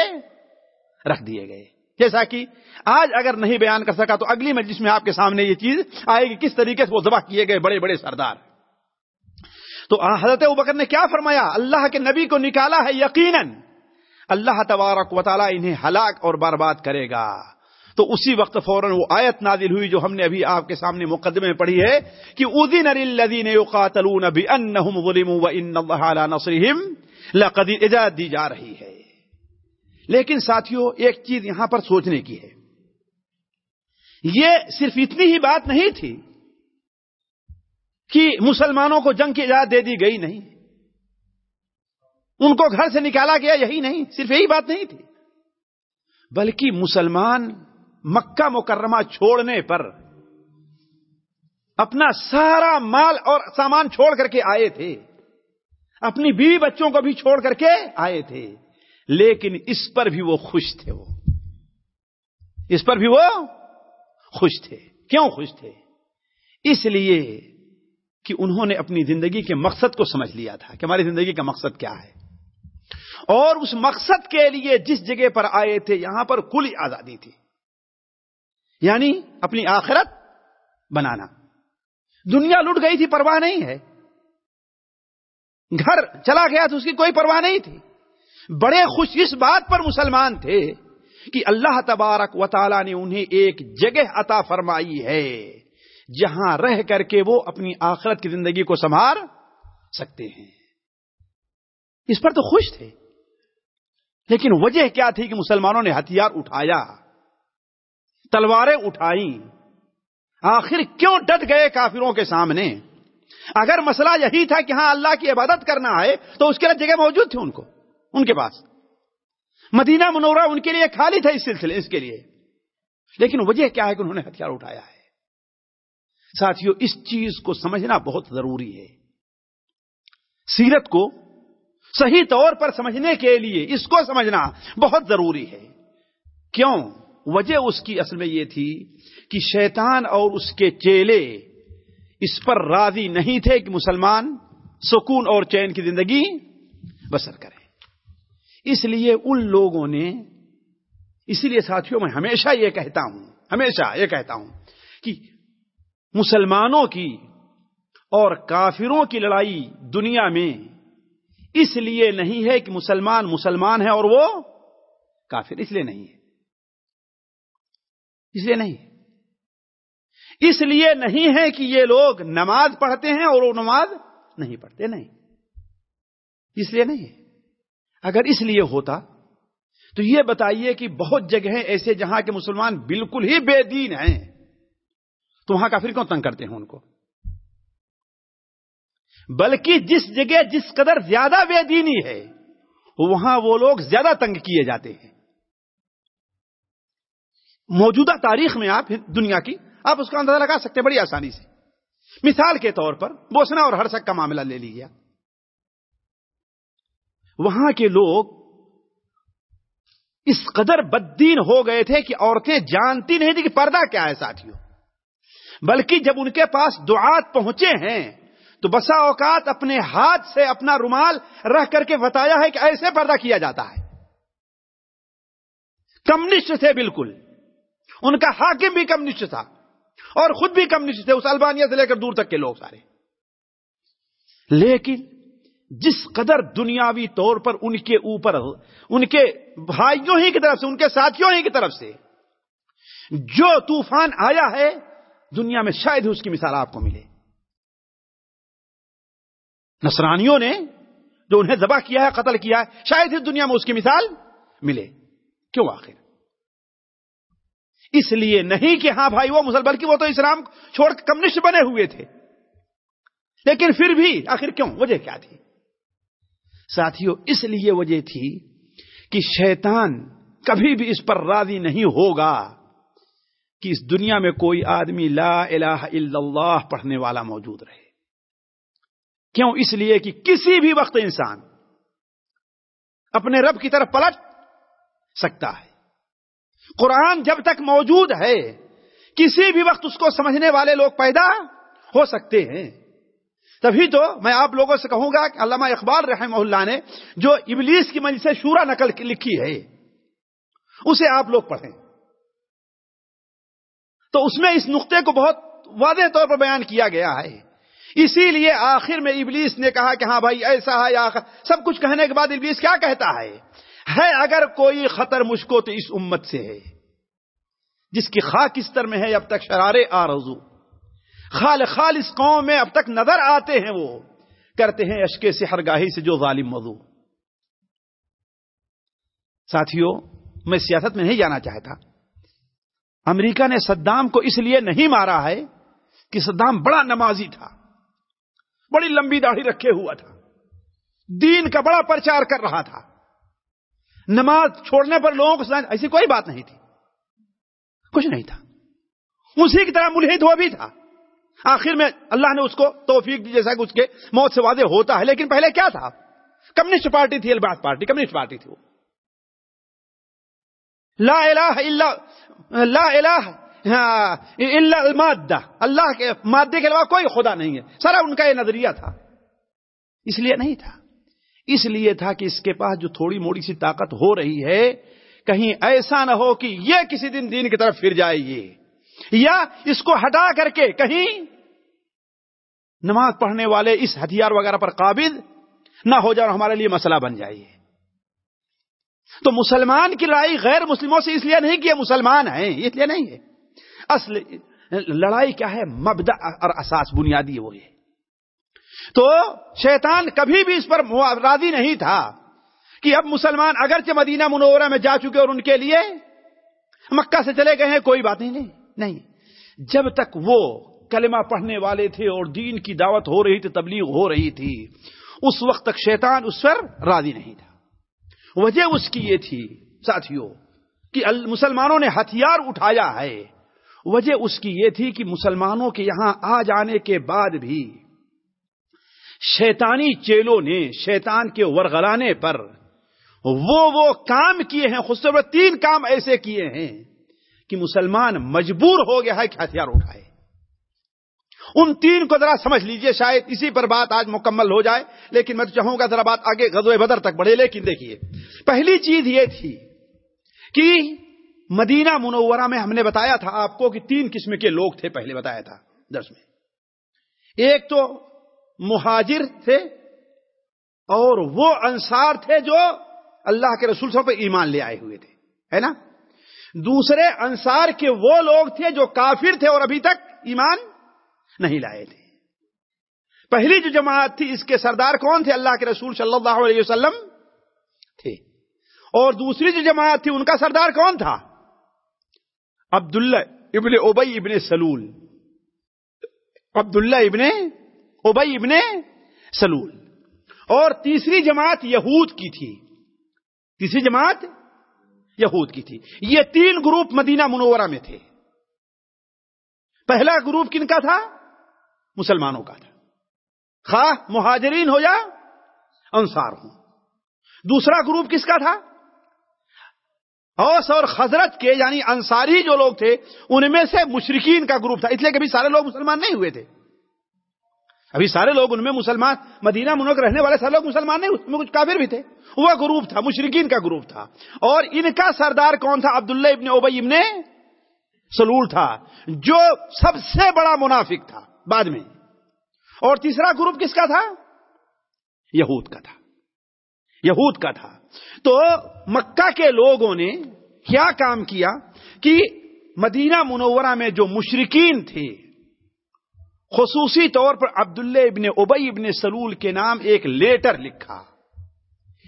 رکھ دیے گئے۔ جیسا کہ آج اگر نہیں بیان کر سکا تو اگلی مجلس میں آپ کے سامنے یہ چیز آئے گی، کس طریقے سے وہ ذبح کیے گئے بڑے بڑے سردار۔ تو حضرت ابکر نے کیا فرمایا؟ اللہ کے نبی کو نکالا ہے یقیناً۔ اللہ تبارک و تعالی انہیں ہلاک اور برباد کرے گا۔ تو اسی وقت فوراً وہ آیت نازل ہوئی جو ہم نے ابھی آپ کے سامنے مقدمے میں پڑھی ہے کہ اذن للذین یقاتلون بانہم ظلموا وان اللہ علی نصرہم لقدیر اجازت دی جا رہی ہے۔ لیکن ساتھیوں ایک چیز یہاں پر سوچنے کی ہے۔ یہ صرف اتنی ہی بات نہیں تھی کہ مسلمانوں کو جنگ کی اجازت دے دی گئی نہیں۔ ان کو گھر سے نکالا گیا، یہی نہیں، صرف یہی بات نہیں تھی۔ بلکہ مسلمان مکہ مکرمہ چھوڑنے پر اپنا سارا مال اور سامان چھوڑ کر کے آئے تھے۔ اپنی بیوی بچوں کو بھی چھوڑ کر کے آئے تھے۔ لیکن اس پر بھی وہ خوش تھے وہ۔ اس پر بھی وہ خوش تھے۔ کیوں خوش تھے؟ اس لیے کہ انہوں نے اپنی زندگی کے مقصد کو سمجھ لیا تھا کہ ہماری زندگی کا مقصد کیا ہے۔ اور اس مقصد کے لیے جس جگہ پر آئے تھے، یہاں پر کلی آزادی تھی۔ یعنی اپنی آخرت بنانا۔ دنیا لٹ گئی تھی، پرواہ نہیں ہے۔ گھر چلا گیا تو اس کی کوئی پرواہ نہیں تھی۔ بڑے خوش اس بات پر مسلمان تھے کہ اللہ تبارک و تعالی نے انہیں ایک جگہ عطا فرمائی ہے۔ جہاں رہ کر کے وہ اپنی آخرت کی زندگی کو سنبھال سکتے ہیں۔ اس پر تو خوش تھے۔ لیکن وجہ کیا تھی کہ مسلمانوں نے ہتھیار اٹھایا؟ تلواریں اٹھائی آخر کیوں ڈٹ گئے کافروں کے سامنے؟ اگر مسئلہ یہی تھا کہ ہاں اللہ کی عبادت کرنا ہے، تو اس کے لیے جگہ موجود تھی ان کو، ان کے پاس۔ مدینہ منورہ ان کے لیے خالی تھا اس سلسلے، اس کے لیے۔ لیکن وجہ کیا ہے کہ انہوں نے ہتھیار اٹھایا ہے؟ ساتھیوں اس چیز کو سمجھنا بہت ضروری ہے۔ سیرت کو صحیح طور پر سمجھنے کے لیے اس کو سمجھنا بہت ضروری ہے۔ کیوں؟ وجہ اس کی اصل میں یہ تھی کہ شیطان اور اس کے چیلے اس پر راضی نہیں تھے کہ مسلمان سکون اور چین کی زندگی بسر کریں اس لیے ان لوگوں نے، اسی لیے ساتھیوں میں ہمیشہ یہ کہتا ہوں، ہمیشہ یہ کہتا ہوں کہ مسلمانوں کی اور کافروں کی لڑائی دنیا میں۔ اس لیے نہیں ہے کہ مسلمان مسلمان ہے اور وہ کافر، اس لیے نہیں ہے۔ اس لیے نہیں۔ اس لیے نہیں ہے کہ یہ لوگ نماز پڑھتے ہیں اور وہ نماز نہیں پڑھتے، نہیں۔ اس لیے نہیں اگر اس لیے ہوتا، تو یہ بتائیے کہ بہت جگہیں ایسے جہاں کے مسلمان بالکل ہی بے دین ہیں۔ تو وہاں کافر کیوں تنگ کرتے ہیں ان کو؟ بلکہ جس جگہ جس قدر زیادہ بے دینی ہے، وہاں وہ لوگ زیادہ تنگ کیے جاتے ہیں۔ موجودہ تاریخ میں آپ دنیا کی، آپ اس کا اندازہ لگا سکتے بڑی آسانی سے۔ مثال کے طور پر بوسنا اور ہرسک کا معاملہ لے لیجیے وہاں کے لوگ اس قدر بددین ہو گئے تھے کہ عورتیں جانتی نہیں تھی کہ پردہ کیا ہے ساتھیوں۔ بلکہ جب ان کے پاس دعات پہنچے ہیں، تو بسا اوقات اپنے ہاتھ سے اپنا رومال رکھ کر کے بتایا ہے کہ ایسے پردہ کیا جاتا ہے۔ کمسٹ تھے بالکل۔ ان کا حاکم بھی کمسٹ تھا۔ اور خود بھی کمسٹ تھے، اس البانیہ سے لے کر دور تک کے لوگ سارے۔ لیکن جس قدر دنیاوی طور پر ان کے اوپر، ان کے بھائیوں ہی کی طرف سے، ان کے ساتھیوں ہی کی طرف سے، جو طوفان آیا ہے دنیا میں شاید اس کی مثال آپ کو ملے۔ نصرانیوں نے جو انہیں ذبح کیا ہے، قتل کیا ہے، شاید اس دنیا میں اس کی مثال ملے۔ کیوں آخر؟ اس لیے نہیں کہ ہاں بھائی وہ مسلمان بلکہ وہ تو اسلام چھوڑ کمسٹ بنے ہوئے تھے۔ لیکن پھر بھی آخر کیوں؟ وجہ کیا تھی؟ ساتھیوں اس لیے وجہ تھی کہ شیطان کبھی بھی اس پر راضی نہیں ہوگا۔ کہ اس دنیا میں کوئی آدمی لا الہ الا اللہ پڑھنے والا موجود رہے۔ کیوں؟ اس لیے کہ کسی بھی وقت انسان اپنے رب کی طرف پلٹ سکتا ہے۔ قرآن جب تک موجود ہے، کسی بھی وقت اس کو سمجھنے والے لوگ پیدا ہو سکتے ہیں۔ تبھی تو میں آپ لوگوں سے کہوں گا کہ علامہ اقبال رحمہ اللہ نے جو ابلیس کی منج سے شورا نقل لکھی ہے، اسے آپ لوگ پڑھیں۔ تو اس میں اس نقطے کو بہت واضح طور پر بیان کیا گیا ہے۔ اسی لیے آخر میں ابلیس نے کہا کہ ہاں بھائی، ایسا ہے یا سب کچھ کہنے کے بعد ابلیس کیا کہتا ہے؟ ہے اگر کوئی خطر مجھ کو تو اس امت سے ہے، جس کی خاک استر میں ہے اب تک شرارے آرزو۔ خال خال اس قوم میں اب تک نظر آتے ہیں وہ۔ کرتے ہیں اشکے سے ہر گاہی سے جو ظالم موضوع۔ ساتھیوں میں سیاست میں نہیں جانا چاہتا۔ امریکہ نے صدام کو اس لیے نہیں مارا ہے کہ صدام بڑا نمازی تھا، بڑی لمبی داڑھی رکھے ہوا تھا، دین کا بڑا پرچار کر رہا تھا۔ نماز چھوڑنے پر لوگوں کو ایسی کوئی بات نہیں تھی۔ کچھ نہیں تھا۔ اسی کی طرح ملحد وہ بھی تھا۔ آخر میں اللہ نے اس کو توفیق دی، جیسا کہ اس کے موت سے واضح ہوتا ہے، لیکن پہلے کیا تھا؟ کمیونسٹ پارٹی تھی، الباس پارٹی، کمیونسٹ پارٹی تھی وہ۔ لا الہ الا لا الہ ہاں، الا المادہ۔ اللہ کے مادے کے علاوہ کوئی خدا نہیں ہے۔ سارا ان کا یہ نظریہ تھا۔ اس لیے نہیں تھا۔ اس لیے تھا کہ اس کے پاس جو تھوڑی موڑی سی طاقت ہو رہی ہے، کہیں ایسا نہ ہو کہ یہ کسی دن دین کی طرف پھر جائے یہ یا اس کو ہٹا کر کے کہیں نماز پڑھنے والے اس ہتھیار وغیرہ پر قابض نہ ہو جائے اور ہمارے لیے مسئلہ بن جائے۔ تو مسلمان کی لڑائی غیر مسلموں سے اس لیے نہیں کہ یہ مسلمان ہیں، اس لیے نہیں ہے۔ اصل لڑائی کیا ہے؟ مبدا اور اساس، بنیادی وہ ہے تو شیطان کبھی بھی اس پر راضی نہیں تھا کہ اب مسلمان اگرچہ مدینہ منورہ میں جا چکے اور ان کے لیے مکہ سے چلے گئے ہیں، کوئی بات نہیں نہیں نہیں۔ جب تک وہ کلمہ پڑھنے والے تھے اور دین کی دعوت ہو رہی تھی، تبلیغ ہو رہی تھی، اس وقت تک شیطان اس پر راضی نہیں تھا۔ وجہ اس کی یہ تھی ساتھیوں کہ مسلمانوں نے ہتھیار اٹھایا ہے۔ وجہ اس کی یہ تھی کہ مسلمانوں کے یہاں آ جانے کے بعد بھی شیطانی چیلوں نے شیطان کے ورغلانے پر وہ وہ کام کیے ہیں خصوصاً تین کام ایسے کیے ہیں کہ مسلمان مجبور ہو گیا ہے کہ ہتھیار اٹھائے۔ ان تین کو ذرا سمجھ لیجیے، شاید اسی پر بات آج مکمل ہو جائے، لیکن میں تو چاہوں گا ذرا بات آگے غزوہ بدر تک بڑھے، لیکن دیکھیے، پہلی چیز یہ تھی کہ مدینہ منورہ میں ہم نے بتایا تھا آپ کو کہ تین قسم کے لوگ تھے، پہلے بتایا تھا درس میں۔ ایک تو مہاجر تھے اور وہ انصار تھے جو اللہ کے رسول صاحب پہ ایمان لے آئے ہوئے تھے، ہے نا؟ دوسرے انصار کے وہ لوگ تھے جو کافر تھے اور ابھی تک ایمان نہیں لائے تھے۔ پہلی جو جماعت تھی، اس کے سردار کون تھے؟ اللہ کے رسول صلی اللہ علیہ وسلم تھے۔ اور دوسری جو جماعت تھی، ان کا سردار کون تھا؟ عبداللہ ابن ابئی ابن سلول۔ عبداللہ ابن ابئی ابن سلول۔ اور تیسری جماعت یہود کی تھی۔ تیسری جماعت یہود کی تھی۔ یہ تین گروپ مدینہ منورہ میں تھے۔ پہلا گروپ کن کا تھا؟ مسلمانوں کا تھا۔ خواہ مہاجرین ہو یا انصار ہوں۔ دوسرا گروپ کس کا تھا؟ اوس اور حضرت کے یعنی انصاری جو لوگ تھے، ان میں سے مشرقین کا گروپ تھا۔ اس لیے کبھی سارے لوگ مسلمان نہیں ہوئے تھے۔ ابھی سارے لوگ ان میں مسلمان، مدینہ منوق رہنے والے سارے لوگ مسلمان نہیں اس میں کچھ کافر بھی تھے۔ وہ گروپ تھا مشرقین کا گروپ تھا۔ اور ان کا سردار کون تھا؟ عبداللہ ابن اوبئی ابن سلول تھا، جو سب سے بڑا منافق تھا۔ بعد میں۔ اور تیسرا گروپ کس کا تھا؟ یہود کا تھا۔ یہود کا تھا۔ تو مکہ کے لوگوں نے کیا کام کیا کہ مدینہ منورہ میں جو مشرقین تھے، خصوصی طور پر عبداللہ ابن ابئی ابن سلول کے نام ایک لیٹر لکھا،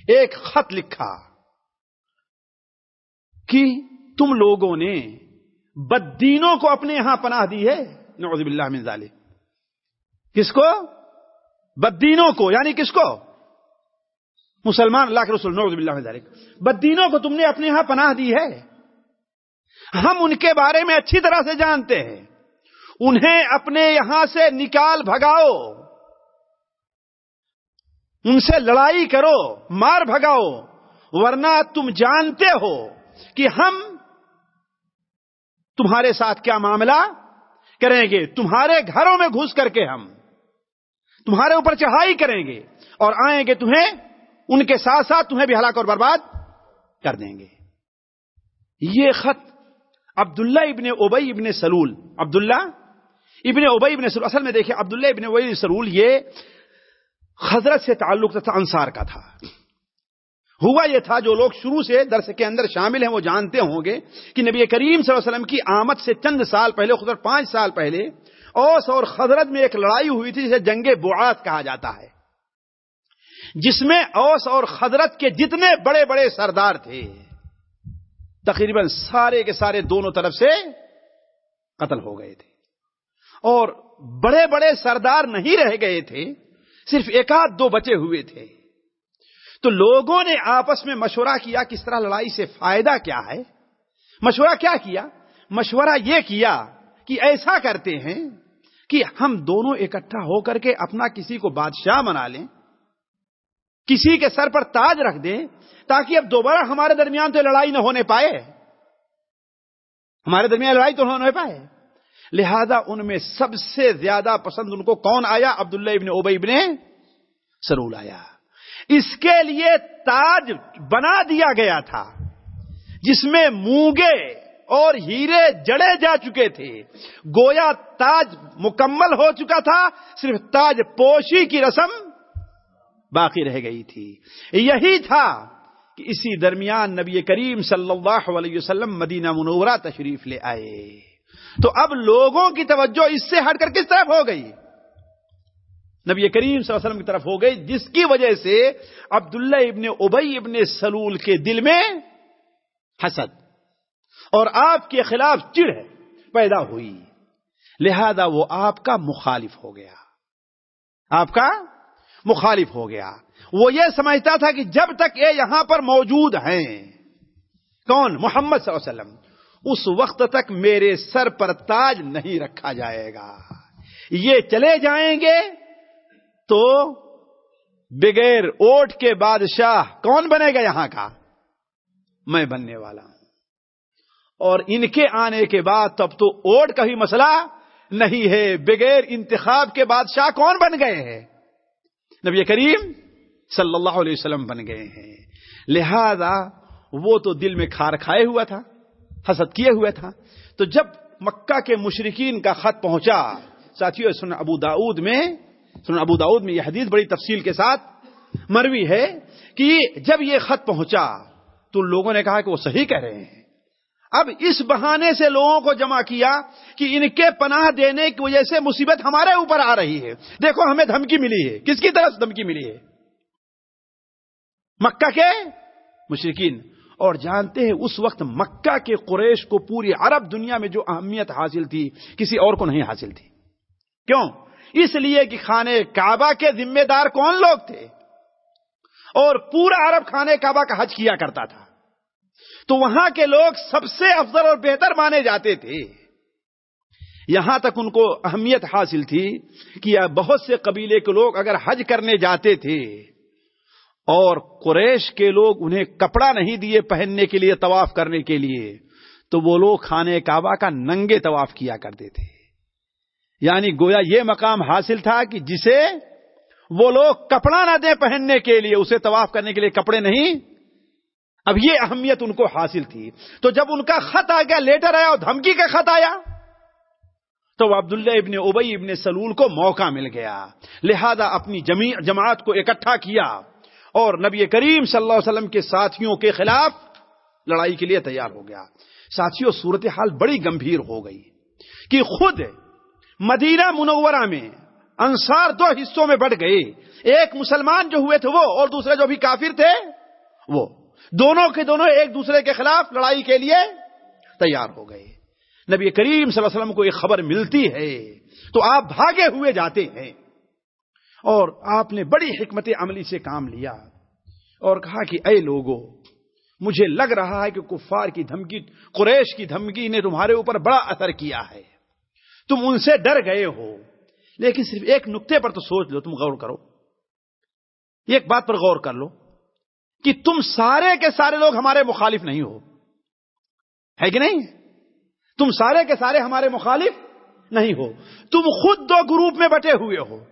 ایک خط لکھا کہ تم لوگوں نے بدینوں کو اپنے یہاں پناہ دی ہے۔ نعوذ باللہ من ذالک۔ کس کو؟ بدینوں کو یعنی کس کو؟ مسلمان اللہ کے رسول، نعوذ باللہ بدینوں کو تم نے اپنے یہاں پناہ دی ہے۔ ہم ان کے بارے میں اچھی طرح سے جانتے ہیں۔ انہیں اپنے یہاں سے نکال بھگاؤ۔ ان سے لڑائی کرو، مار بھگاؤ۔ ورنہ تم جانتے ہو کہ ہم تمہارے ساتھ کیا معاملہ کریں گے۔ تمہارے گھروں میں گھس کر کے ہم۔ تمہارے اوپر چڑھائی کریں گے اور آئیں گے تمہیں، ان کے ساتھ ساتھ تمہیں بھی ہلاک اور برباد کر دیں گے۔ یہ خط عبداللہ ابن اوبئی ابن سلول، عبداللہ ابن اوبئی ابن سلول، اصل میں دیکھیں عبداللہ ابن اوبئی سلول یہ حضرت سے تعلق تھا، انصار کا تھا۔ ہوا یہ تھا، جو لوگ شروع سے درس کے اندر شامل ہیں، وہ جانتے ہوں گے کہ نبی کریم صلی اللہ علیہ وسلم کی آمد سے چند سال پہلے، خود پانچ سال پہلے اوس اور خضرت میں ایک لڑائی ہوئی تھی جسے جنگ بعات کہا جاتا ہے۔ جس میں اوس اور خضرت کے جتنے بڑے بڑے سردار تھے، تقریباً سارے کے سارے دونوں طرف سے قتل ہو گئے تھے۔ اور بڑے بڑے سردار نہیں رہ گئے تھے، صرف ایک آدھ دو بچے ہوئے تھے۔ تو لوگوں نے آپس میں مشورہ کیا کس طرح لڑائی سے فائدہ کیا ہے۔ مشورہ کیا کیا؟ مشورہ یہ کیا کہ ایسا کرتے ہیں کہ ہم دونوں اکٹھا ہو کر کے اپنا کسی کو بادشاہ بنا لیں، کسی کے سر پر تاج رکھ دیں، تاکہ اب دوبارہ ہمارے درمیان تو لڑائی نہ ہونے پائے۔ ہمارے درمیان لڑائی تو نہ ہونے پائے۔ لہذا ان میں سب سے زیادہ پسند ان کو کون آیا؟ عبداللہ ابن اوبئی ابن سرول آیا۔ اس کے لیے تاج بنا دیا گیا تھا، جس میں مونگے اور ہیرے جڑے جا چکے تھے۔ گویا تاج مکمل ہو چکا تھا، صرف تاج پوشی کی رسم باقی رہ گئی تھی۔ یہی تھا کہ اسی درمیان نبی کریم صلی اللہ علیہ وسلم مدینہ منورہ تشریف لے آئے۔ تو اب لوگوں کی توجہ اس سے ہٹ کر کس طرف ہو گئی؟ نبی کریم صلی اللہ علیہ وسلم کی طرف ہو گئی، جس کی وجہ سے عبداللہ ابن ابئی ابن سلول کے دل میں حسد۔ اور آپ کے خلاف چڑ پیدا ہوئی۔ لہذا وہ آپ کا مخالف ہو گیا۔ آپ کا مخالف ہو گیا۔ وہ یہ سمجھتا تھا کہ جب تک یہ یہاں پر موجود ہیں، کون؟ محمد صلی اللہ علیہ وسلم۔ اس وقت تک میرے سر پر تاج نہیں رکھا جائے گا۔ یہ چلے جائیں گے تو بغیر اوٹ کے بادشاہ کون بنے گا یہاں کا؟ میں بننے والا ہوں۔ اور ان کے آنے کے بعد تب تو اوٹ کا بھی مسئلہ نہیں ہے۔ بغیر انتخاب کے بادشاہ کون بن گئے ہیں؟ نبی کریم صلی اللہ علیہ وسلم بن گئے ہیں۔ لہذا وہ تو دل میں کھار کھائے ہوا تھا، حسد کیے ہوئے تھا۔ تو جب مکہ کے مشرقین کا خط پہنچا ساتھیوں سن ابو داود میں سن ابو داود میں یہ حدیث بڑی تفصیل کے ساتھ مروی ہے کہ جب یہ خط پہنچا تو لوگوں نے کہا کہ وہ صحیح کہہ رہے ہیں۔ اب اس بہانے سے لوگوں کو جمع کیا کہ ان کے پناہ دینے کی وجہ سے مصیبت ہمارے اوپر آ رہی ہے۔ دیکھو ہمیں دھمکی ملی ہے۔ کس کی طرف دھمکی ملی ہے؟ مکہ کے مشرقین اور جانتے ہیں اس وقت مکہ کے قریش کو پوری عرب دنیا میں جو اہمیت حاصل تھی، کسی اور کو نہیں حاصل تھی۔ کیوں؟ اس لیے کہ خانے کعبہ کے ذمہ دار کون لوگ تھے؟ اور پورا عرب خانے کعبہ کا حج کیا کرتا تھا۔ تو وہاں کے لوگ سب سے افضل اور بہتر مانے جاتے تھے۔ یہاں تک ان کو اہمیت حاصل تھی کہ بہت سے قبیلے کے لوگ اگر حج کرنے جاتے تھے اور قریش کے لوگ انہیں کپڑا نہیں دیے پہننے کے لیے طواف کرنے کے لیے، تو وہ لوگ خانے کعبہ کا ننگے طواف کیا کرتے تھے۔ یعنی گویا یہ مقام حاصل تھا کہ جسے وہ لوگ کپڑا نہ دیں پہننے کے لیے، اسے طواف کرنے کے لیے کپڑے نہیں اب یہ اہمیت ان کو حاصل تھی۔ تو جب ان کا خط آ گیا، لیٹر آیا اور دھمکی کا خط آیا، تو عبداللہ ابن ابئی ابن سلول کو موقع مل گیا۔ لہذا اپنی جماعت کو اکٹھا کیا۔ اور نبی کریم صلی اللہ علیہ وسلم کے ساتھیوں کے خلاف لڑائی کے لیے تیار ہو گیا۔ ساتھیوں، صورتحال بڑی گمبھیر ہو گئی کہ خود مدینہ منورہ میں انصار دو حصوں میں بڑھ گئے۔ ایک مسلمان جو ہوئے تھے وہ، اور دوسرے جو بھی کافر تھے، وہ۔ دونوں کے دونوں ایک دوسرے کے خلاف لڑائی کے لیے تیار ہو گئے۔ نبی کریم صلی اللہ علیہ وسلم کو ایک خبر ملتی ہے۔ تو آپ بھاگے ہوئے جاتے ہیں۔ اور آپ نے بڑی حکمت عملی سے کام لیا۔ اور کہا کہ اے لوگو، مجھے لگ رہا ہے کہ کفار کی دھمکی، قریش کی دھمکی نے تمہارے اوپر بڑا اثر کیا ہے۔ تم ان سے ڈر گئے ہو۔ لیکن صرف ایک نقطے پر تو سوچ لو، تم غور کرو۔ ایک بات پر غور کر لو۔ کہ تم سارے کے سارے لوگ ہمارے مخالف نہیں ہو۔ ہے کہ نہیں؟ تم سارے کے سارے ہمارے مخالف نہیں ہو۔ تم خود دو گروپ میں بٹے ہوئے ہو۔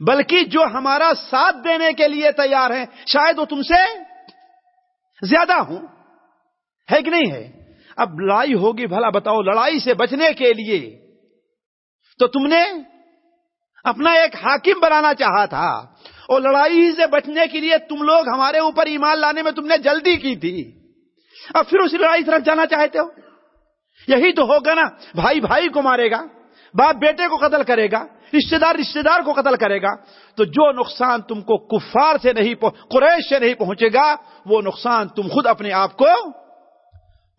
بلکہ جو ہمارا ساتھ دینے کے لیے تیار ہیں، شاید وہ تم سے زیادہ ہوں۔ ہے کہ نہیں ہے؟ اب لڑائی ہوگی، بھلا بتاؤ، لڑائی سے بچنے کے لیے۔ تو تم نے اپنا ایک حاکم بنانا چاہا تھا۔ اور لڑائی سے بچنے کے لیے تم لوگ ہمارے اوپر ایمان لانے میں تم نے جلدی کی تھی۔ اب پھر اسی لڑائی طرف جانا چاہتے ہو؟ یہی تو ہوگا نا، بھائی بھائی کو مارے گا، باپ بیٹے کو قتل کرے گا رشتے دار رشتے دار کو قتل کرے گا۔ تو جو نقصان تم کو کفار سے نہیں قریش سے نہیں پہنچے گا، وہ نقصان تم خود اپنے آپ کو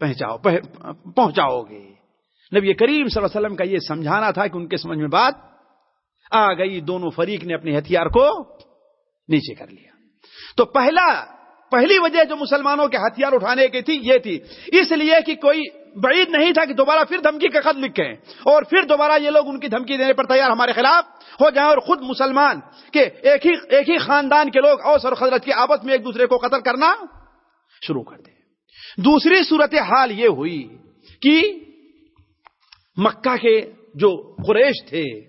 پہنچاؤ پہنچاؤ گے نبی کریم صلی اللہ علیہ وسلم کا یہ سمجھانا تھا کہ ان کے سمجھ میں بات آ گئی، دونوں فریق نے اپنے ہتھیار کو نیچے کر لیا۔ تو پہلا، پہلی وجہ جو مسلمانوں کے ہتھیار اٹھانے کی تھی، یہ تھی۔ اس لیے کہ کوئی بعید نہیں تھا کہ دوبارہ پھر دھمکی کا خط لکھیں۔ اور پھر دوبارہ یہ لوگ ان کی دھمکی دینے پر تیار ہمارے خلاف ہو جائیں۔ اور خود مسلمان کہ ایک ہی ایک ہی خاندان کے لوگ اوس اور خدرت کی آپس میں ایک دوسرے کو قتل کرنا شروع کر دیں۔ دوسری صورت حال یہ ہوئی کہ مکہ کے جو قریش تھے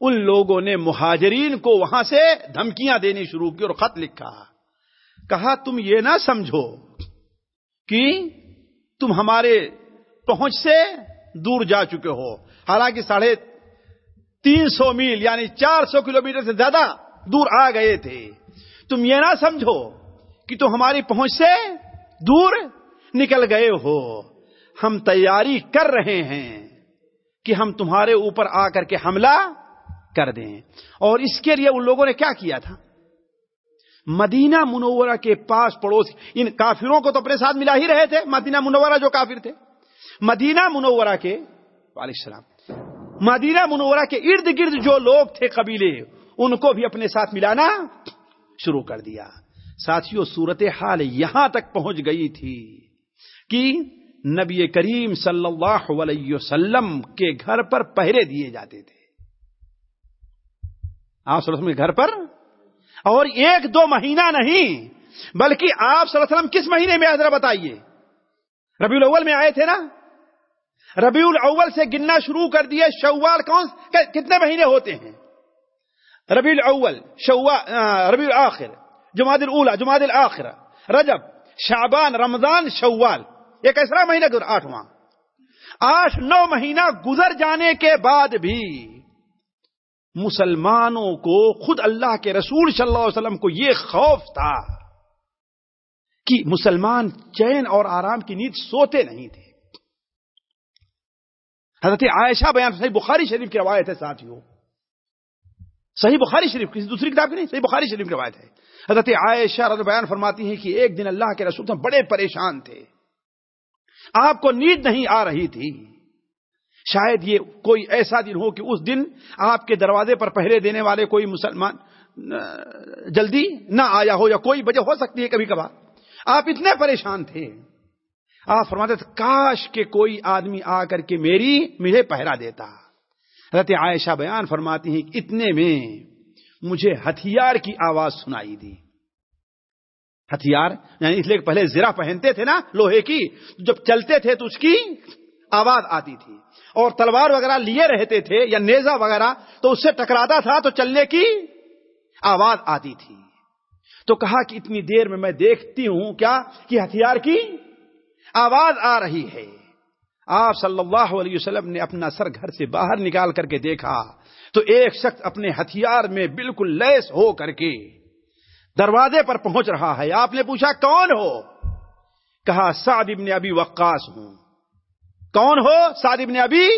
ان لوگوں نے مہاجرین کو وہاں سے دھمکیاں دینی شروع کی اور خط لکھا۔ کہا، تم یہ نہ سمجھو کہ تم ہمارے پہنچ سے دور جا چکے ہو۔ حالانکہ ساڑھے تین سو میل یعنی چار سو کلو میٹر سے زیادہ دور آ گئے تھے۔ تم یہ نہ سمجھو کہ تم ہماری پہنچ سے دور نکل گئے ہو۔ ہم تیاری کر رہے ہیں کہ ہم تمہارے اوپر آ کر کے حملہ کر دیں۔ اور اس کے لیے ان لوگوں نے کیا کیا تھا؟ مدینہ منورہ کے پاس پڑوس، ان کافروں کو تو اپنے ساتھ ملا ہی رہے تھے، مدینہ منورہ جو کافر تھے۔ مدینہ منورہ کے السلام۔ مدینہ منورہ کے ارد گرد جو لوگ تھے قبیلے، ان کو بھی اپنے ساتھ ملانا شروع کر دیا۔ ساتھیوں صورت حال یہاں تک پہنچ گئی تھی کہ نبی کریم صلی اللہ علیہ وسلم کے گھر پر پہرے دیے جاتے تھے۔ آپ صلی اللہ علیہ وسلم کے گھر پر اور ایک دو مہینہ نہیں بلکہ آپ صلی اللہ علیہ وسلم کس مہینے میں ذرا بتائیے؟ ربیع الاول میں آئے تھے نا؟ ربیع الاول سے گننا شروع کر دیے شوال کون کتنے مہینے ہوتے ہیں؟ ربیع الاول، شوال ربیع الاخر جماعت الاولا جماعت الاخر، رجب، شعبان، رمضان، شوال، یہ کیسرا مہینہ گزر آٹھواں۔ آٹھ نو مہینہ گزر جانے کے بعد بھی مسلمانوں کو خود اللہ کے رسول صلی اللہ علیہ وسلم کو یہ خوف تھا کہ مسلمان چین اور آرام کی نیند سوتے نہیں تھے۔ حضرت عائشہ بیان صحیح بخاری شریف کی روایت ہے ساتھیوں صحیح بخاری شریف کسی دوسری کتاب کی نہیں، صحیح بخاری شریف کی روایت ہے۔ حضرت عائشہ رضی بیان فرماتی ہیں کہ ایک دن اللہ کے رسول بڑے پریشان تھے۔ آپ کو نیند نہیں آ رہی تھی۔ شاید یہ کوئی ایسا دن ہو کہ اس دن آپ کے دروازے پر پہرے دینے والے کوئی مسلمان جلدی نہ آیا ہو یا کوئی وجہ ہو سکتی ہے کبھی کبھار۔ آپ اتنے پریشان تھے۔ آپ فرماتے تھے، کاش کے کوئی آدمی آ کر کے میری، مجھے پہرا دیتا۔ حضرت عائشہ بیان فرماتی ہیں اتنے میں مجھے ہتھیار کی آواز سنائی دی۔ ہتھیار یعنی اس لیے پہلے زرا پہنتے تھے نا، لوہے کی، جب چلتے تھے تو اس کی آواز آتی تھی۔ اور تلوار وغیرہ لیے رہتے تھے یا نیزا وغیرہ، تو اس سے ٹکراتا تھا تو چلنے کی آواز آتی تھی۔ تو کہا کہ اتنی دیر میں میں دیکھتی ہوں کیا کہ ہتھیار کی آواز آ رہی ہے۔ آپ صلی اللہ علیہ وسلم نے اپنا سر گھر سے باہر نکال کر کے دیکھا۔ تو ایک شخص اپنے ہتھیار میں بالکل لیس ہو کر کے دروازے پر پہنچ رہا ہے۔ آپ نے پوچھا کون ہو؟ کہا سعد ابن ابی وقاص ہوں۔ کون ہو؟ سعد ابن ابی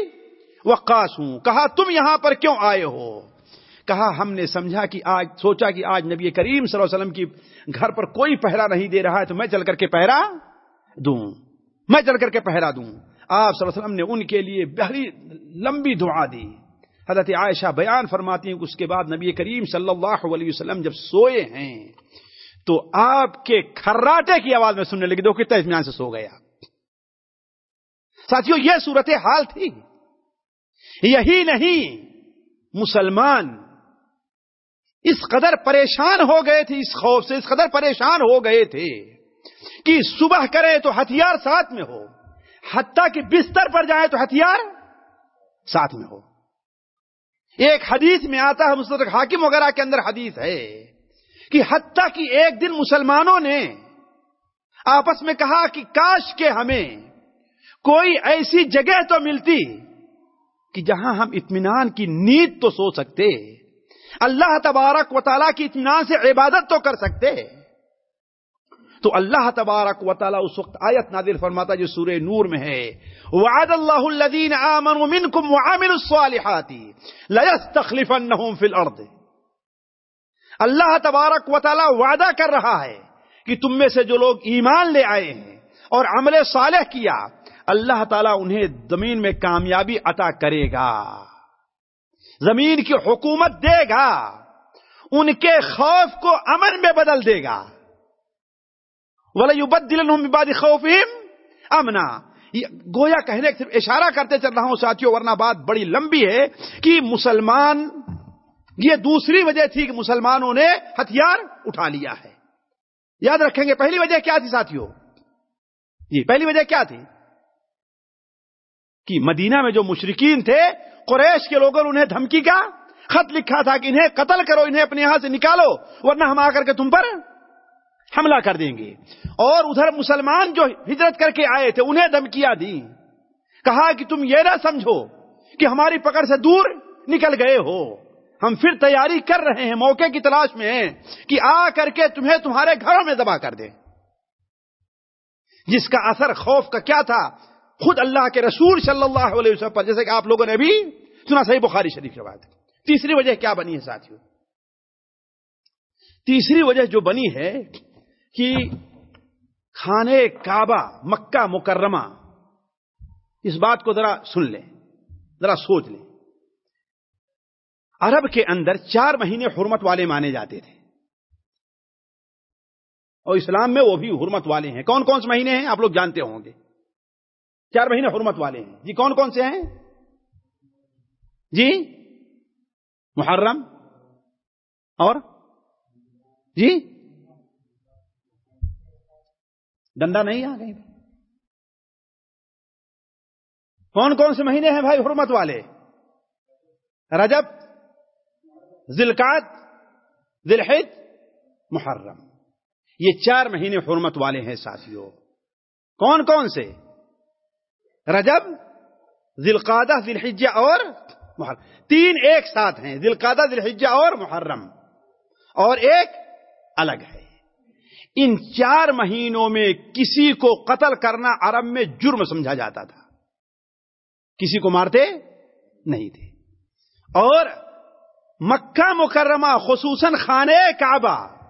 وقاص ہوں۔ کہا، تم یہاں پر کیوں آئے ہو؟ کہا، ہم نے سمجھا کہ آج، سوچا کہ آج نبی کریم صلی اللہ علیہ وسلم کی گھر پر کوئی پہرا نہیں دے رہا ہے، تو میں چل کر کے پہرا دوں۔ میں چل کر کے پہرا دوں۔ آپ صلی اللہ علیہ وسلم نے ان کے لیے بہری لمبی دعا دی۔ حضرت عائشہ بیان فرماتی ہیں کہ اس کے بعد نبی کریم صلی اللہ علیہ وسلم جب سوئے ہیں، تو آپ کے کھراٹے کی آواز میں سننے لگی دو کتنا اطمینان سے سو گیا۔ ساتھیوں یہ صورت حال تھی۔ یہی نہیں، مسلمان اس قدر پریشان ہو گئے تھے، اس خوف سے اس قدر پریشان ہو گئے تھے کہ صبح کرے تو ہتھیار ساتھ میں ہو، حتیٰ کہ بستر پر جائے تو ہتھیار ساتھ میں ہو۔ ایک حدیث میں آتا ہے مستق حاکم وغیرہ کے اندر حدیث ہے کہ حتیٰ کہ ایک دن مسلمانوں نے آپس میں کہا کہ کاش کے ہمیں کوئی ایسی جگہ تو ملتی کہ جہاں ہم اطمینان کی نیند تو سو سکتے، اللہ تبارک و تعالیٰ کی اطمینان سے عبادت تو کر سکتے۔ تو اللہ تبارک و تعالیٰ اس وقت آیت نادر فرماتا جو سورہ نور میں ہے۔ وعد اللہ الذین آمنوا منکم وعاملوا الصالحات لیستخلفنہم فی الارض اللہ تبارک و تعالیٰ وعدہ کر رہا ہے کہ تم میں سے جو لوگ ایمان لے آئے ہیں اور عمل صالح کیا اللہ تعالیٰ انہیں زمین میں کامیابی عطا کرے گا۔ زمین کی حکومت دے گا۔ ان کے خوف کو امن میں بدل دے گا۔ باد خوف امنا گویا کہنے صرف اشارہ کرتے چل رہا ہوں ساتھیوں، ورنہ بات بڑی لمبی ہے کہ مسلمان، یہ دوسری وجہ تھی کہ مسلمانوں نے ہتھیار اٹھا لیا ہے۔ یاد رکھیں گے پہلی وجہ کیا تھی ساتھیوں؟ جی پہلی وجہ کیا تھی؟ کہ مدینہ میں جو مشرقین تھے، قریش کے لوگوں نے انہیں دھمکی کا خط لکھا تھا کہ انہیں قتل کرو، انہیں اپنے یہاں سے نکالو، ورنہ ہم آ کر کے تم پر حملہ کر دیں گے۔ اور ادھر مسلمان جو ہجرت کر کے آئے تھے، انہیں دھمکیاں دی کہا کہ تم یہ نہ سمجھو کہ ہماری پکڑ سے دور نکل گئے ہو۔ ہم پھر تیاری کر رہے ہیں، موقع کی تلاش میں ہیں کہ آ کر کے تمہیں تمہارے گھروں میں دبا کر دیں۔ جس کا اثر خوف کا کیا تھا خود اللہ کے رسول صلی اللہ علیہ وسلم پر، جیسے کہ آپ لوگوں نے بھی سنا، صحیح بخاری شریف کے بعد تیسری وجہ کیا بنی ہے ساتھیوں تیسری وجہ جو بنی ہے کہ کھانے کعبہ، مکہ مکرمہ، اس بات کو ذرا سن لیں، ذرا سوچ لیں۔ عرب کے اندر چار مہینے حرمت والے مانے جاتے تھے۔ اور اسلام میں وہ بھی حرمت والے ہیں۔ کون کون سے مہینے ہیں؟ آپ لوگ جانتے ہوں گے۔ چار مہینے حرمت والے ہیں۔ جی کون کون سے ہیں؟ جی محرم اور؟ جی ڈنڈا نہیں آ گئی۔ کون کون سے مہینے ہیں بھائی حرمت والے؟ رجب ذلقات ذلحج محرم۔ یہ چار مہینے حرمت والے ہیں ساتھیوں کون کون سے؟ رجب ذلقادہ ذلحجہ اور محرم۔ تین ایک ساتھ ہیں ذلقادہ ذلحجہ اور محرم۔ اور ایک الگ ہے۔ ان چار مہینوں میں کسی کو قتل کرنا عرب میں جرم سمجھا جاتا تھا۔ کسی کو مارتے نہیں تھے۔ اور مکہ مکرمہ، خصوصاً خانے کعبہ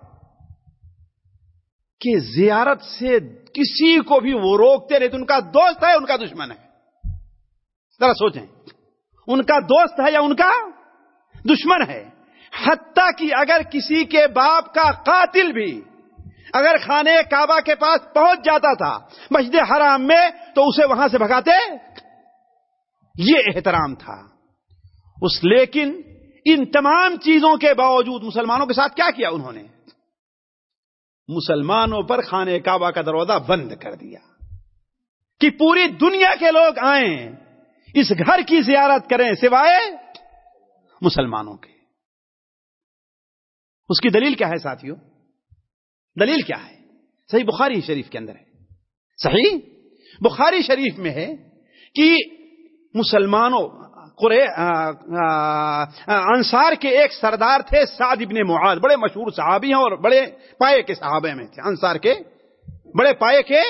کی زیارت سے کسی کو بھی وہ روکتے رہتے ان کا دوست ہے ان کا دشمن ہے؟ ذرا سوچیں۔ ان کا دوست ہے یا ان کا دشمن ہے؟ حتیٰ کہ اگر کسی کے باپ کا قاتل بھی اگر خانے کعبہ کے پاس پہنچ جاتا تھا مسجد حرام میں تو اسے وہاں سے بھگاتے؟ یہ احترام تھا۔ اس لیکن ان تمام چیزوں کے باوجود مسلمانوں کے ساتھ کیا کیا انہوں نے؟ مسلمانوں پر خانے کعبہ کا دروازہ بند کر دیا۔ کہ پوری دنیا کے لوگ آئیں، اس گھر کی زیارت کریں سوائے مسلمانوں کے۔ اس کی دلیل کیا ہے ساتھیوں؟ دلیل کیا ہے؟ صحیح بخاری شریف کے اندر ہے۔ صحیح بخاری شریف میں ہے کہ مسلمانوں انصار کے ایک سردار تھے، سعد ابن معاذ۔ بڑے مشہور صحابی ہیں اور بڑے پائے کے صحابے میں تھے۔ انصار کے بڑے پائے کے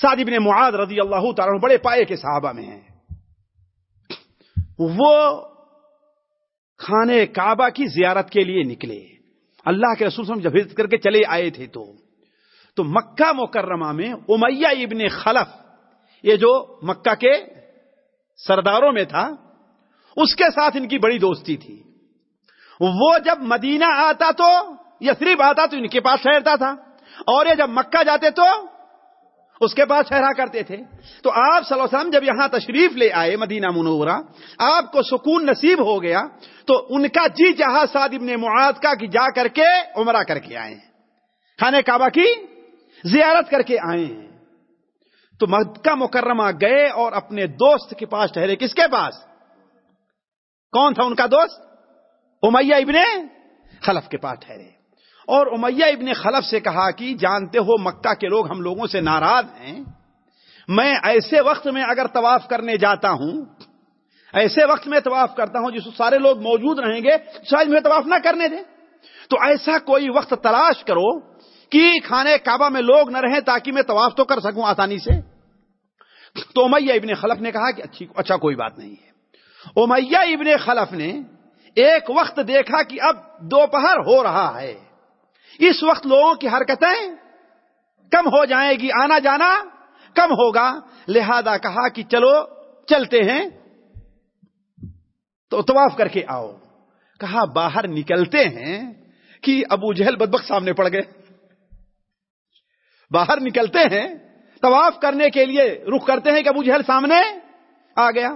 سعد ابن معاذ رضی اللہ تعالیٰ بڑے پائے کے صحابہ میں ہیں۔ وہ خانے کعبہ کی زیارت کے لیے نکلے۔ اللہ کے رسول جب کر کے چلے آئے تھے تو تو مکہ مکرمہ میں امیہ ابن خلف، یہ جو مکہ کے سرداروں میں تھا اس کے ساتھ ان کی بڑی دوستی تھی۔ وہ جب مدینہ آتا تو یا آتا تو ان کے پاس ٹھہرتا تھا۔ اور یہ جب مکہ جاتے تو اس کے پاس ٹھہرا کرتے تھے۔ تو آپ صلی اللہ علیہ وسلم جب یہاں تشریف لے آئے مدینہ منورہ، آپ کو سکون نصیب ہو گیا۔ تو ان کا جی چاہا سعد ابن معاد کا کہ جا کر کے عمرہ کر کے آئے۔ خانہ کعبہ کی زیارت کر کے آئے۔ ہیں تو مکہ مکرمہ گئے اور اپنے دوست کے پاس ٹھہرے۔ کس کے پاس؟ کون تھا ان کا دوست؟ امیہ ابن خلف کے پاس ٹھہرے۔ اور امیہ ابن خلف سے کہا کہ جانتے ہو مکہ کے لوگ ہم لوگوں سے ناراض ہیں۔ میں ایسے وقت میں اگر طواف کرنے جاتا ہوں، ایسے وقت میں طواف کرتا ہوں جس سارے لوگ موجود رہیں گے، شاید مجھے طواف نہ کرنے دیں۔ تو ایسا کوئی وقت تلاش کرو کہ کھانے کعبہ میں لوگ نہ رہیں تاکہ میں طواف تو کر سکوں آسانی سے۔ تو امیہ ابن خلف نے کہا کہ اچھی اچھا کوئی بات نہیں ہے۔ امیہ ابن خلف نے ایک وقت دیکھا کہ اب دوپہر ہو رہا ہے۔ اس وقت لوگوں کی حرکتیں کم ہو جائیں گی، آنا جانا کم ہوگا۔ لہذا کہا کہ چلو، چلتے ہیں۔ تو طواف کر کے آؤ۔ کہا، باہر نکلتے ہیں کہ ابو جہل بدبخ سامنے پڑ گئے۔ باہر نکلتے ہیں، طواف کرنے کے لیے رخ کرتے ہیں کہ ابو جہل سامنے آ گیا۔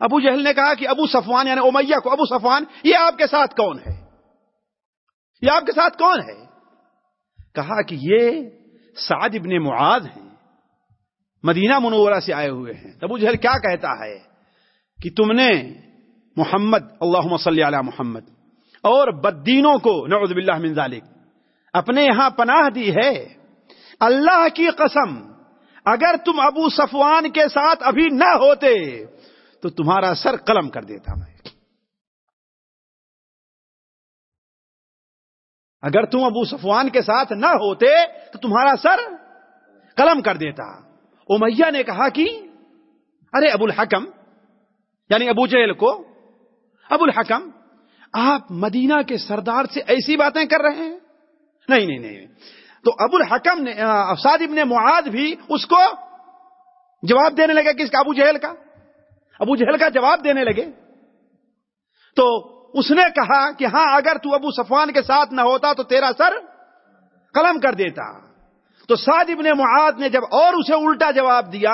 ابو جہل نے کہا کہ ابو صفوان یعنی امیہ کو، ابو صفوان، یہ آپ کے ساتھ کون ہے؟ یہ آپ کے ساتھ کون ہے؟ کہا کہ یہ سعد ابن معاذ ہیں۔ مدینہ منورہ سے آئے ہوئے ہیں۔ ابو جہل کیا کہتا ہے کہ تم نے محمد اللہ صلی علی محمد، اور بدینوں کو، نعوذ باللہ من ذالک، اپنے یہاں پناہ دی ہے۔ اللہ کی قسم، اگر تم ابو صفوان کے ساتھ ابھی نہ ہوتے تو تمہارا سر قلم کر دیتا میں۔ اگر تم ابو صفوان کے ساتھ نہ ہوتے تو تمہارا سر قلم کر دیتا۔ امیہ نے کہا کہ، ارے ابو الحکم یعنی ابو جیل کو، ابو الحکم، آپ مدینہ کے سردار سے ایسی باتیں کر رہے ہیں؟ نہیں نہیں نہیں۔ تو ابو الحکم نے افساد ابن معاد بھی اس کو جواب دینے لگے کس کا ابو جہل کا۔ ابو جہل کا جواب دینے لگے۔ تو اس نے کہا کہ ہاں اگر تو ابو صفوان کے ساتھ نہ ہوتا تو تیرا سر قلم کر دیتا۔ تو سعد ابن معاد نے جب اور اسے الٹا جواب دیا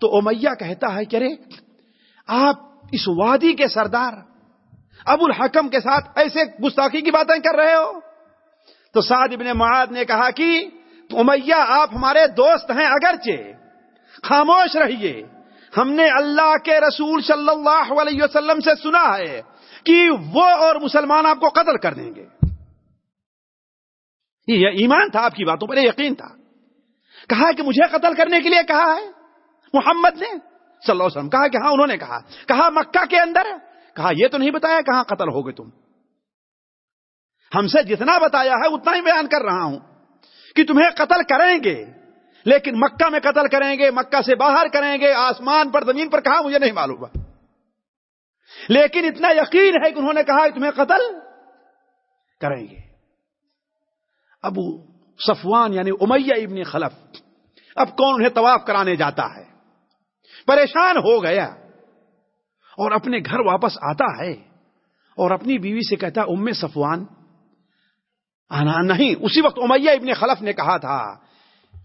تو امیہ کہتا ہے کہ ارے، آپ اس وادی کے سردار ابو الحکم کے ساتھ ایسے گستاخی کی باتیں کر رہے ہو؟ تو سعد ابن معاد نے کہا کہ امیہ، آپ ہمارے دوست ہیں اگرچہ، خاموش رہیے۔ ہم نے اللہ کے رسول صلی اللہ علیہ وسلم سے سنا ہے کہ وہ اور مسلمان آپ کو قتل کر دیں گے۔ یہ ایمان تھا آپ کی باتوں پر، یہ یقین تھا۔ کہا کہ مجھے قتل کرنے کے لیے کہا ہے۔ محمد نے صلی اللہ علیہ وسلم کہا کہ ہاں انہوں نے کہا۔ کہا، مکہ کے اندر؟ کہا، یہ تو نہیں بتایا کہاں قتل ہوگے تم۔ ہم سے جتنا بتایا ہے، اتنا ہی بیان کر رہا ہوں کہ تمہیں قتل کریں گے۔ لیکن مکہ میں قتل کریں گے، مکہ سے باہر کریں گے، آسمان پر، زمین پر کہا مجھے نہیں معلوم۔ لیکن اتنا یقین ہے کہ انہوں نے کہا کہ تمہیں قتل کریں گے۔ ابو صفوان یعنی امیہ ابن خلف اب کون انہیں طواف کرانے جاتا ہے؟ پریشان ہو گیا۔ اور اپنے گھر واپس آتا ہے۔ اور اپنی بیوی سے کہتا ام صفوان، آنا نہیں۔ اسی وقت امیہ ابن خلف نے کہا تھا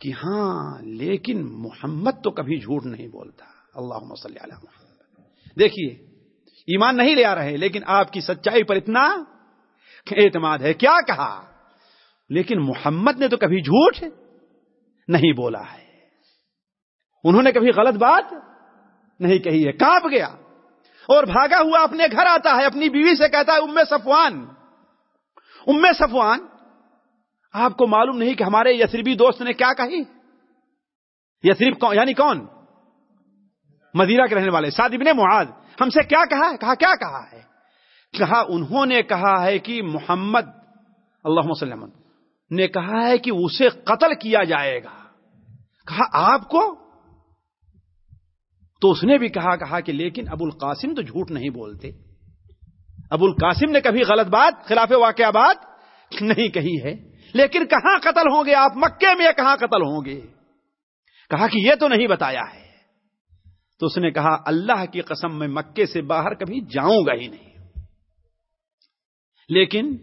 کہ ہاں لیکن محمد تو کبھی جھوٹ نہیں بولتا۔ اللہ صلی علی محمد۔ دیکھیے، ایمان نہیں لے آ رہے، لیکن آپ کی سچائی پر اتنا اعتماد ہے۔ کیا کہا؟ لیکن محمد نے تو کبھی جھوٹ نہیں بولا ہے۔ انہوں نے کبھی غلط بات نہیں کہی ہے۔ کانپ گیا اور بھاگا ہوا اپنے گھر آتا ہے، اپنی بیوی سے کہتا ہے ام صفوان ام صفوان آپ کو معلوم نہیں کہ ہمارے یسریبی دوست نے کیا کہی؟ یسریب کون یعنی کون؟ مدینہ کے رہنے والے۔ سعد ابن معاذ۔ ہم سے کیا کہا؟ ہے کہا کیا کہا ہے؟ کہا، انہوں نے کہا ہے کہ محمد اللہ وسلم، نے کہا ہے کہ اسے قتل کیا جائے گا۔ کہا، آپ کو؟ تو اس نے بھی کہا کہا کہ لیکن ابو القاسم تو جھوٹ نہیں بولتے۔ ابو القاسم نے کبھی غلط بات، خلاف واقعہ بات نہیں کہی ہے۔ لیکن کہاں قتل ہوں گے آپ؟ مکے میں کہاں قتل ہوں گے؟ کہا کہ یہ تو نہیں بتایا ہے۔ تو اس نے کہا، اللہ کی قسم میں مکے سے باہر کبھی جاؤں گا ہی نہیں۔ لیکن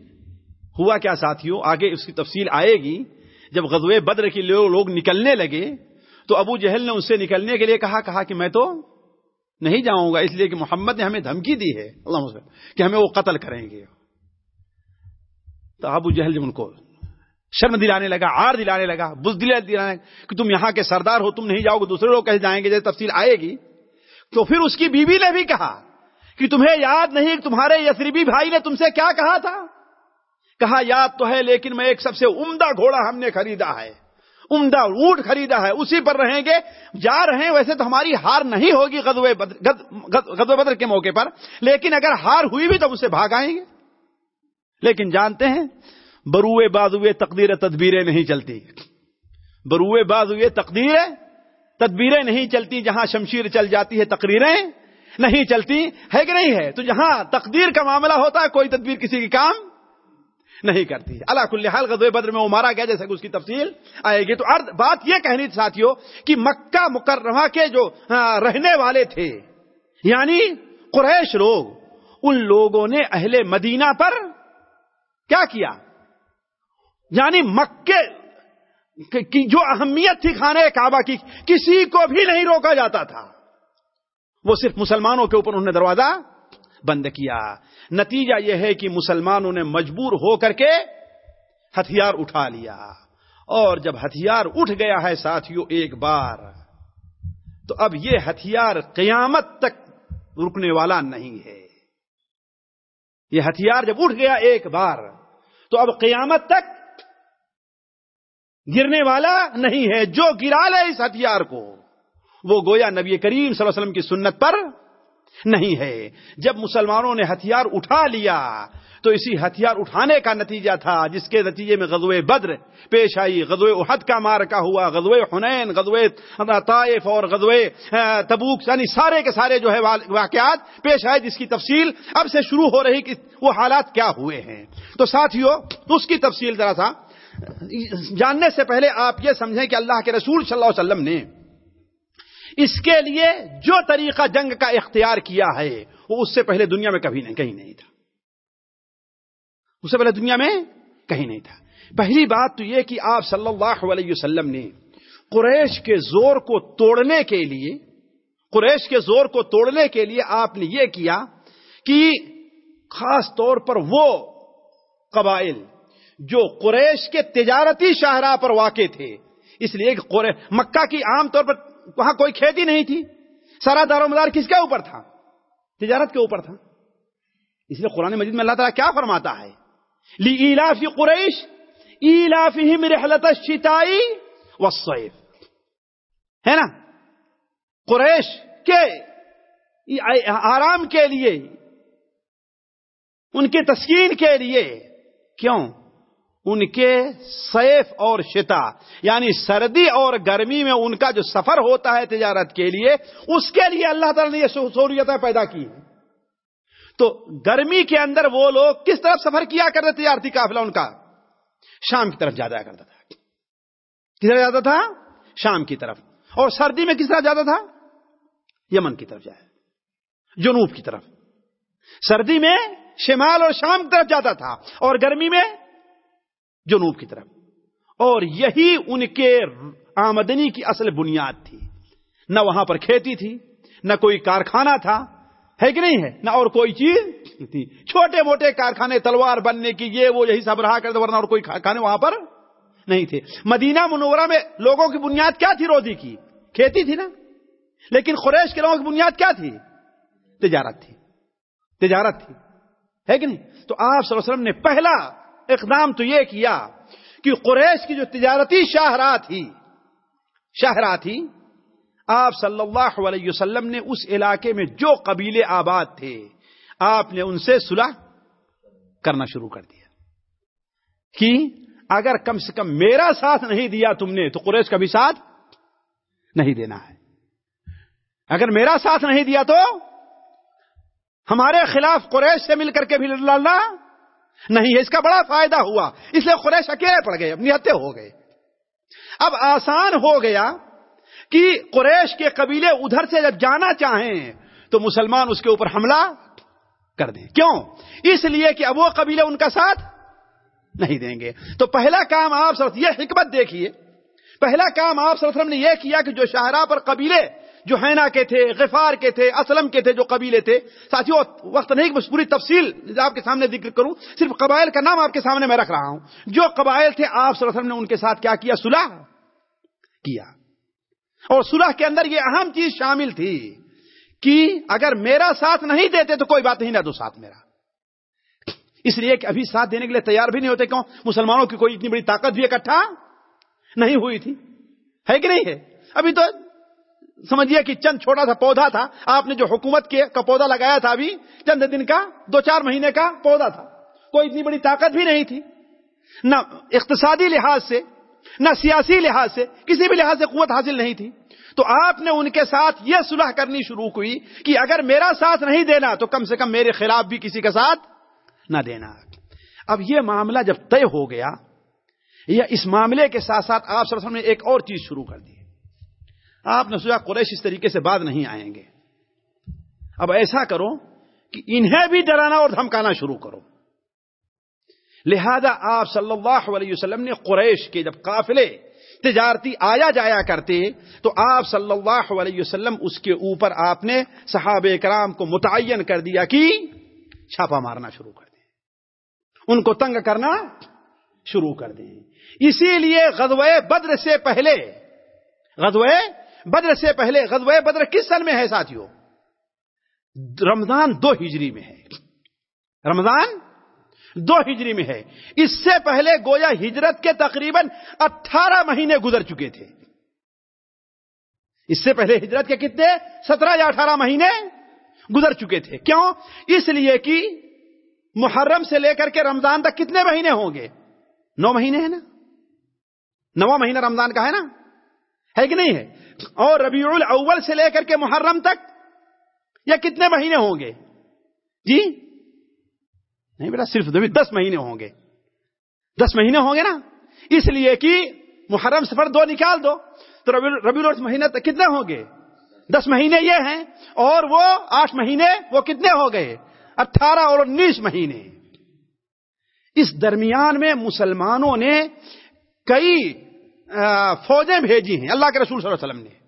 ہوا کیا ساتھیوں آگے اس کی تفصیل آئے گی۔ جب غزوے بدر کے لوگ لوگ نکلنے لگے، تو ابو جہل نے اس سے نکلنے کے لیے کہا کہا کہ میں تو نہیں جاؤں گا، اس لیے کہ محمد نے ہمیں دھمکی دی ہے، اللہ کہ ہمیں وہ قتل کریں گے۔ تو ابو جہل جب ان کو شرم دلانے لگا آر دلانے لگا، بز دلانے لگا کہ تم یہاں کے سردار ہو، تم نہیں جاؤ گے، دوسرے لوگ کہیں جائیں گے، جیسے تفصیل آئے گی۔ تو پھر اس کی بیوی نے بھی کہا کہ تمہیں یاد نہیں کہ تمہارے یسریبی بھائی نے تم سے کیا کہا تھا؟ کہا، یاد تو ہے، لیکن میں ایک سب سے عمدہ گھوڑا ہم نے خریدا ہے، عمدہ اونٹ خریدا ہے، اسی پر رہیں گے، جا رہے ہیں ویسے تو ہماری ہار نہیں ہوگی غزوہ بدر غزوہ بدر کے موقع پر، لیکن اگر ہار ہوئی بھی تو اسے بھاگ آئیں گے۔ لیکن جانتے ہیں بروئے بازوئے تقدیر تدبیریں نہیں چلتی۔ بروئے بازوئے تقدیر تدبیریں نہیں چلتی، جہاں شمشیر چل جاتی ہے تقریریں نہیں چلتی، ہے کہ نہیں ہے؟ تو جہاں تقدیر کا معاملہ ہوتا ہے، کوئی تدبیر کسی کی کام نہیں کرتی۔ اللہ کل حال غزوہ بدر میں وہ مارا گیا، جیسے کہ اس کی تفصیل آئے گی۔ تو ارد بات یہ کہنی تھی ساتھیوں کہ مکہ مکرمہ کے جو ہاں، رہنے والے تھے یعنی قریش لوگ، ان لوگوں نے اہل مدینہ پر کیا کیا؟ یعنی مکے کی جو اہمیت تھی کھانے کعبہ کی، کسی کو بھی نہیں روکا جاتا تھا۔ وہ صرف مسلمانوں کے اوپر انہوں نے دروازہ بند کیا۔ نتیجہ یہ ہے کہ مسلمانوں نے مجبور ہو کر کے ہتھیار اٹھا لیا۔ اور جب ہتھیار اٹھ گیا ہے ساتھیوں ایک بار، تو اب یہ ہتھیار قیامت تک رکنے والا نہیں ہے۔ یہ ہتھیار جب اٹھ گیا ایک بار، تو اب قیامت تک گرنے والا نہیں ہے، جو گرا لے اس ہتھیار کو۔ وہ گویا نبی کریم صلی اللہ علیہ وسلم کی سنت پر نہیں ہے۔ جب مسلمانوں نے ہتھیار اٹھا لیا، تو اسی ہتھیار اٹھانے کا نتیجہ تھا، جس کے نتیجے میں غزوہ بدر پیش آئی۔ غزوہ احد کا مار کا ہوا، غزوہ حنین، غزوہ طائف اور غزوہ تبوک یعنی سارے کے سارے جو ہے واقعات پیش آئے، جس کی تفصیل اب سے شروع ہو رہی کہ وہ حالات کیا ہوئے ہیں۔ تو ساتھیوں اس کی تفصیل ذرا تھا جاننے سے پہلے آپ یہ سمجھیں کہ اللہ کے رسول صلی اللہ علیہ وسلم نے اس کے لیے جو طریقہ جنگ کا اختیار کیا ہے، وہ اس سے پہلے دنیا میں کبھی نہیں، کہیں نہیں تھا۔ اس سے پہلے دنیا میں کہیں نہیں تھا۔ پہلی بات تو یہ کہ آپ صلی اللہ علیہ وسلم نے قریش کے زور کو توڑنے کے لیے، قریش کے زور کو توڑنے کے لیے آپ نے یہ کیا کہ خاص طور پر وہ قبائل جو قریش کے تجارتی شاہراہ پر واقع تھے۔ اس لیے کہ مکہ کی عام طور پر وہاں کوئی کھیتی نہیں تھی۔ سارا دار و مدار کس کے اوپر تھا؟ تجارت کے اوپر تھا۔ اس لیے قرآن مجید میں اللہ تعالیٰ کیا فرماتا ہے؟ لی ایلافی قریش ایلافی رحلت الشتائی والصیف ہے نا؟ قریش کے آرام کے لیے، ان کے تسکین کے لیے، کیوں؟ ان کے سیف اور شتا یعنی سردی اور گرمی میں ان کا جو سفر ہوتا ہے تجارت کے لیے، اس کے لیے اللہ تعالیٰ نے یہ سہولیتیں پیدا کی تو گرمی کے اندر وہ لوگ کس طرف سفر کیا کرتے تجارتی قافلہ ان کا؟ شام کی طرف جایا کرتا تھا۔ کس طرح جاتا تھا؟ شام کی طرف۔ اور سردی میں کس طرح جاتا تھا؟ یمن کی طرف جائے جنوب کی طرف۔ سردی میں شمال اور شام کی طرف جاتا تھا۔ اور گرمی میں جنوب کی طرف۔ اور یہی ان کے آمدنی کی اصل بنیاد تھی۔ نہ وہاں پر کھیتی تھی، نہ کوئی کارخانہ تھا۔ ہے کہ نہیں ہے؟ نہ اور کوئی چیز تھی۔ چھوٹے موٹے کارخانے، تلوار بننے کی یہ وہ یہی سب رہا کرتے، ورنہ اور کوئی کارخانے وہاں پر نہیں تھے۔ مدینہ منورہ میں لوگوں کی بنیاد کیا تھی؟ روزی کی۔ کھیتی تھی نا۔ لیکن خریش کے لوگوں کی بنیاد کیا تھی؟ تجارت تھی۔ تجارت تھی۔ ہے کہ نہیں؟ تو آپ صلی اللہ علیہ وسلم نے پہلا اقدام تو یہ کیا کہ قریش کی جو تجارتی شاہراہ تھی شاہراہ تھی، آپ صلی اللہ علیہ وسلم نے اس علاقے میں جو قبیلے آباد تھے، آپ نے ان سے صلح کرنا شروع کر دیا۔ کہ اگر کم سے کم میرا ساتھ نہیں دیا تم نے تو قریش کا بھی ساتھ نہیں دینا ہے۔ اگر میرا ساتھ نہیں دیا تو ہمارے خلاف قریش سے مل کر کے بھی لڑنا نہیں ہے، اس کا بڑا فائدہ ہوا۔ اس لیے قریش اکیلے پڑ گئے اپنی ہتھے ہو گئے۔ اب آسان ہو گیا کہ قریش کے قبیلے ادھر سے جب جانا چاہیں تو مسلمان اس کے اوپر حملہ کر دیں۔ کیوں؟ اس لیے کہ اب وہ قبیلے ان کا ساتھ نہیں دیں گے۔ تو پہلا کام آپ یہ حکمت دیکھیے۔ پہلا کام آپ نے یہ کیا کہ جو شاہراہ پر قبیلے جو ہینا کے تھے، غفار کے تھے، اسلم کے تھے جو قبیلے تھے۔ ساتھیوں وقت نہیں کہ پوری تفصیل آپ کے سامنے ذکر کروں، صرف قبائل کا نام آپ کے سامنے میں رکھ رہا ہوں۔ جو قبائل تھے، آپ صلی اللہ علیہ وسلم نے ان کے ساتھ کیا کیا؟ صلح کیا۔ اور صلح کے اندر یہ اہم چیز شامل تھی کہ اگر میرا ساتھ نہیں دیتے تو کوئی بات نہیں، نہ دو ساتھ میرا۔ اس لیے کہ ابھی ساتھ دینے کے لیے تیار بھی نہیں ہوتے، کیوں؟ مسلمانوں کی کوئی اتنی بڑی طاقت بھی اکٹھا نہیں ہوئی تھی۔ ہے کہ نہیں ہے؟ ابھی تو سمجھیے کہ چند چھوٹا سا پودا تھا۔ آپ نے جو حکومت کے کا پودا لگایا تھا ابھی، چند دن کا، دو چار مہینے کا پودا تھا۔ کوئی اتنی بڑی طاقت بھی نہیں تھی۔ نہ اقتصادی لحاظ سے، نہ سیاسی لحاظ سے، کسی بھی لحاظ سے قوت حاصل نہیں تھی۔ تو آپ نے ان کے ساتھ یہ صلح کرنی شروع ہوئی کہ اگر میرا ساتھ نہیں دینا، تو کم سے کم میرے خلاف بھی کسی کا ساتھ نہ دینا۔ اب یہ معاملہ جب طے ہو گیا یا اس معاملے کے ساتھ ساتھ آپ نے ایک اور چیز شروع کر دی۔ آپ نے سوچا قریش اس طریقے سے بعد نہیں آئیں گے۔ اب ایسا کرو کہ انہیں بھی ڈرانا اور دھمکانا شروع کرو۔ لہذا آپ صلی اللہ علیہ وسلم نے قریش کے جب قافلے تجارتی آیا جایا کرتے، تو آپ صلی اللہ علیہ وسلم اس کے اوپر آپ نے صحابہ کرام کو متعین کر دیا کہ چھاپا مارنا شروع کر دیں۔ ان کو تنگ کرنا شروع کر دیں۔ اسی لیے غزوہ بدر سے پہلے، غزوہ بدر سے پہلے غزوہ بدر کس سن میں ہے ساتھیوں رمضان دو ہجری میں ہے۔ رمضان دو ہجری میں ہے۔ اس سے پہلے گویا ہجرت کے تقریباً اٹھارہ مہینے گزر چکے تھے۔ اس سے پہلے ہجرت کے کتنے؟ سترہ یا اٹھارہ مہینے گزر چکے تھے۔ کیوں؟ اس لیے کہ محرم سے لے کر کے رمضان تک کتنے مہینے ہوں گے؟ نو مہینے ہیں نا؟ نواں مہینہ رمضان کا ہے نا؟ ہے کہ نہیں ہے؟ اور ربیع الاول سے لے کر کے محرم تک یا کتنے مہینے ہوں گے؟ جی؟ نہیں بیٹا، صرف دس مہینے ہوں گے۔ دس مہینے ہوں گے نا؟ اس لیے کہ محرم سفر دو نکال دو۔ تو ربی الاول مہینے تک کتنے ہوں گے؟ دس مہینے یہ ہیں اور وہ آٹھ مہینے وہ کتنے ہو گئے؟ اٹھارہ اور انیس مہینے۔ اس درمیان میں مسلمانوں نے کئی فوجیں بھیجی ہیں۔ اللہ کے رسول صلی اللہ علیہ وسلم نے۔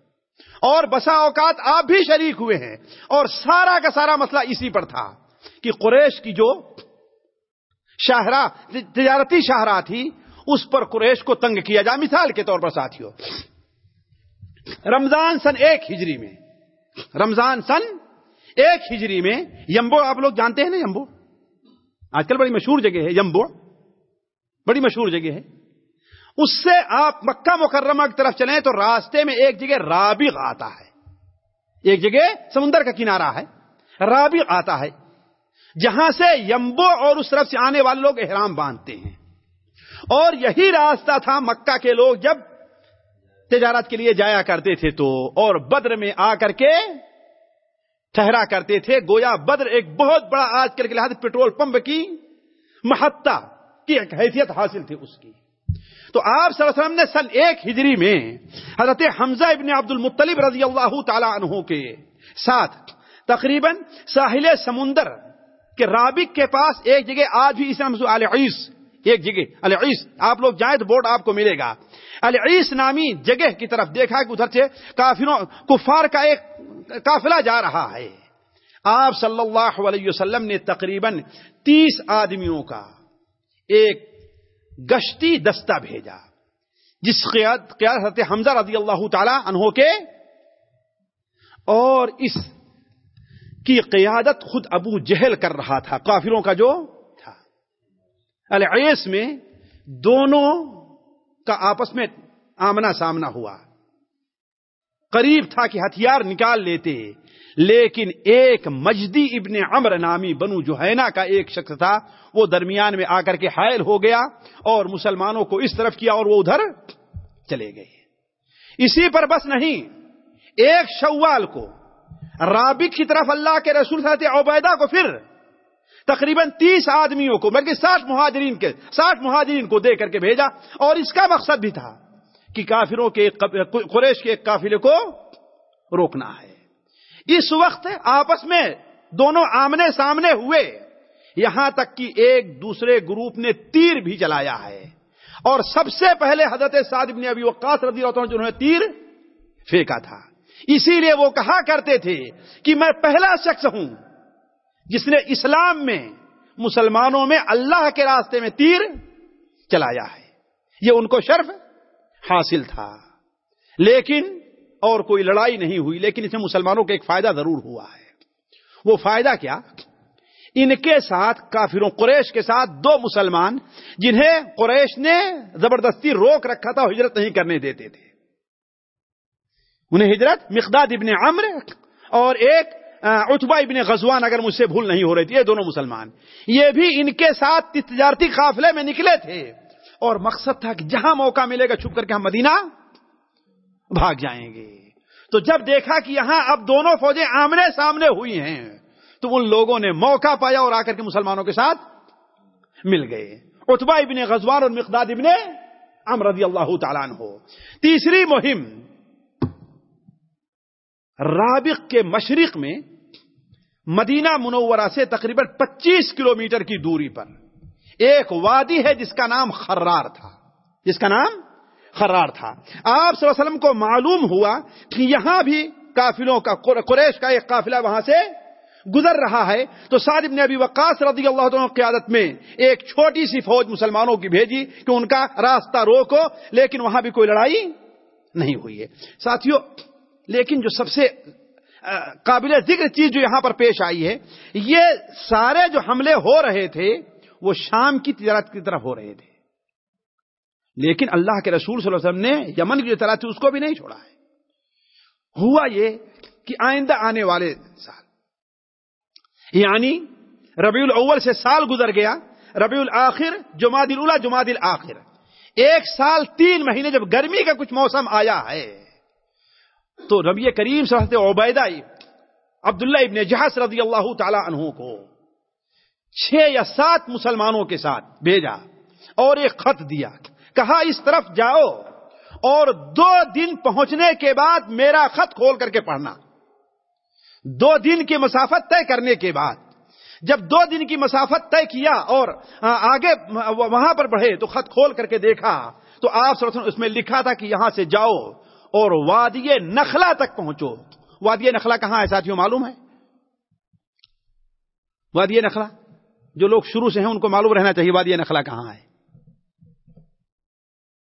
اور بسا اوقات آپ بھی شریک ہوئے ہیں۔ اور سارا کا سارا مسئلہ اسی پر تھا کہ قریش کی جو شاہراہ، تجارتی شاہراہ تھی، اس پر قریش کو تنگ کیا جا مثال کے طور پر ساتھیوں رمضان سن ایک ہجری میں، رمضان سن ایک ہجری میں یمبو، آپ لوگ جانتے ہیں نا یمبو؟ آج کل بڑی مشہور جگہ ہے یمبو۔ بڑی مشہور جگہ ہے۔ اس سے آپ مکہ مکرمہ کی طرف چلیں تو راستے میں ایک جگہ رابغ آتا ہے۔ ایک جگہ سمندر کا کنارہ ہے۔ رابغ آتا ہے۔ جہاں سے یمبو اور اس طرف سے آنے والے لوگ احرام باندھتے ہیں۔ اور یہی راستہ تھا مکہ کے لوگ جب تجارت کے لیے جایا کرتے تھے تو، اور بدر میں آ کر کے ٹھہرا کرتے تھے۔ گویا بدر ایک بہت بڑا آج کل کے لحاظ پیٹرول پمپ کی محتا کی حیثیت حاصل تھی اس کی۔ تو آپ صلی اللہ علیہ وسلم نے سن ایک ہجری میں حضرت حمزہ ابن عبد المطلب رضی اللہ تعالی عنہ کے ساتھ تقریباً ساحل سمندر کے رابق کے پاس ایک جگہ، آج بھی اسلام العیس ایک جگہ العیس آپ لوگ جائیں تو بورڈ آپ کو ملے گا۔ العیس نامی جگہ کی طرف دیکھا کہ ادھر سے کافروں، کفار کا ایک قافلہ جا رہا ہے۔ آپ صلی اللہ علیہ وسلم نے تقریباً تیس آدمیوں کا ایک گشتی دستہ بھیجا۔ جس قیادت حمزہ رضی اللہ تعالی عنہ کے۔ اور اس کی قیادت خود ابو جہل کر رہا تھا، کافروں کا جو تھا۔ العیس میں دونوں کا آپس میں آمنا سامنا ہوا۔ قریب تھا کہ ہتھیار نکال لیتے۔ لیکن ایک مجدی ابن عمر نامی بنو جوہینا کا ایک شخص تھا، وہ درمیان میں آ کر کے حائل ہو گیا اور مسلمانوں کو اس طرف کیا اور وہ ادھر چلے گئے۔ اسی پر بس نہیں، ایک شوال کو، رابق کی طرف اللہ کے رسول صلی عبیدہ کو پھر تقریباً تیس آدمیوں کو، بلکہ ساٹھ مہاجرین کے، ساٹھ مہاجرین کو دے کر کے بھیجا۔ اور اس کا مقصد بھی تھا کہ کافروں کے، قریش کے ایک قافلے کو روکنا ہے۔ اس وقت آپس میں دونوں آمنے سامنے ہوئے۔ یہاں تک کہ ایک دوسرے گروپ نے تیر بھی چلایا ہے۔ اور سب سے پہلے حضرت سعد بن ابی وقاص رضی اللہ عنہ جنہوں نے تیر پھینکا تھا۔ اسی لیے وہ کہا کرتے تھے کہ میں پہلا شخص ہوں جس نے اسلام میں مسلمانوں میں اللہ کے راستے میں تیر چلایا ہے۔ یہ ان کو شرف حاصل تھا۔ لیکن اور کوئی لڑائی نہیں ہوئی، لیکن اس میں مسلمانوں کو ایک فائدہ ضرور ہوا ہے۔ وہ فائدہ کیا؟ ان کے ساتھ کافروں، قریش کے ساتھ دو مسلمان جنہیں قریش نے زبردستی روک رکھا تھا ہجرت نہیں کرنے دیتے تھے۔ انہیں ہجرت مقداد ابن عمر اور ایک اتبا ابن غزوان، اگر مجھ سے بھول نہیں ہو رہی تھی، یہ دونوں مسلمان۔ یہ بھی ان کے ساتھ تجارتی قافلے میں نکلے تھے۔ اور مقصد تھا کہ جہاں موقع ملے گا، چھپ کر کے ہم مدینہ بھاگ جائیں گے۔ تو جب دیکھا کہ یہاں اب دونوں فوجیں آمنے سامنے ہوئی ہیں، تو ان لوگوں نے موقع پایا اور آ کر کے مسلمانوں کے ساتھ مل گئے۔ اتبا ابن غزوان اور مقداد ابن عمر رضی اللہ تعالیٰ عنہ۔ تیسری مہم رابق کے مشرق میں مدینہ منورہ سے تقریباً پچیس کلومیٹر کی دوری پر ایک وادی ہے جس کا نام خرار تھا۔ جس کا نام خرار تھا۔ آپ صلی اللہ علیہ وسلم کو معلوم ہوا کہ یہاں بھی کافلوں کا، قریش کا ایک قافلہ وہاں سے گزر رہا ہے۔ تو سعد ابن ابی وقاص رضی اللہ عنہ قیادت میں ایک چھوٹی سی فوج مسلمانوں کی بھیجی کہ ان کا راستہ روکو، لیکن وہاں بھی کوئی لڑائی نہیں ہوئی ہے۔ ساتھیوں لیکن جو سب سے قابل ذکر چیز جو یہاں پر پیش آئی ہے، یہ سارے جو حملے ہو رہے تھے، وہ شام کی تجارت کی طرف ہو رہے تھے۔ لیکن اللہ کے رسول صلی اللہ علیہ وسلم نے یمن کی جو طرح تھی اس کو بھی نہیں چھوڑا ہے۔ ہوا یہ کہ آئندہ آنے والے سال یعنی ربیع الاول سے سال گزر گیا، ربیع الاخر جماعت الاولا جماعت الاخر۔ ایک سال تین مہینے جب گرمی کا کچھ موسم آیا ہے، تو ربی کریم صلی اللہ عبیدہ عبداللہ ابن جہاز رضی اللہ تعالی عنہ کو چھ یا سات مسلمانوں کے ساتھ بھیجا اور ایک خط دیا۔ کہا اس طرف جاؤ اور دو دن پہنچنے کے بعد میرا خط کھول کر کے پڑھنا۔ دو دن کی مسافت طے کرنے کے بعد۔ جب دو دن کی مسافت طے کیا اور آگے وہاں پر بڑھے تو خط کھول کر کے دیکھا تو آپ اس میں لکھا تھا کہ یہاں سے جاؤ اور وادی نخلا تک پہنچو۔ وادی نخلا کہاں ہے ساتھیوں معلوم ہے؟ وادی نخلا جو لوگ شروع سے ہیں ان کو معلوم رہنا چاہیے وادی نخلا کہاں ہے۔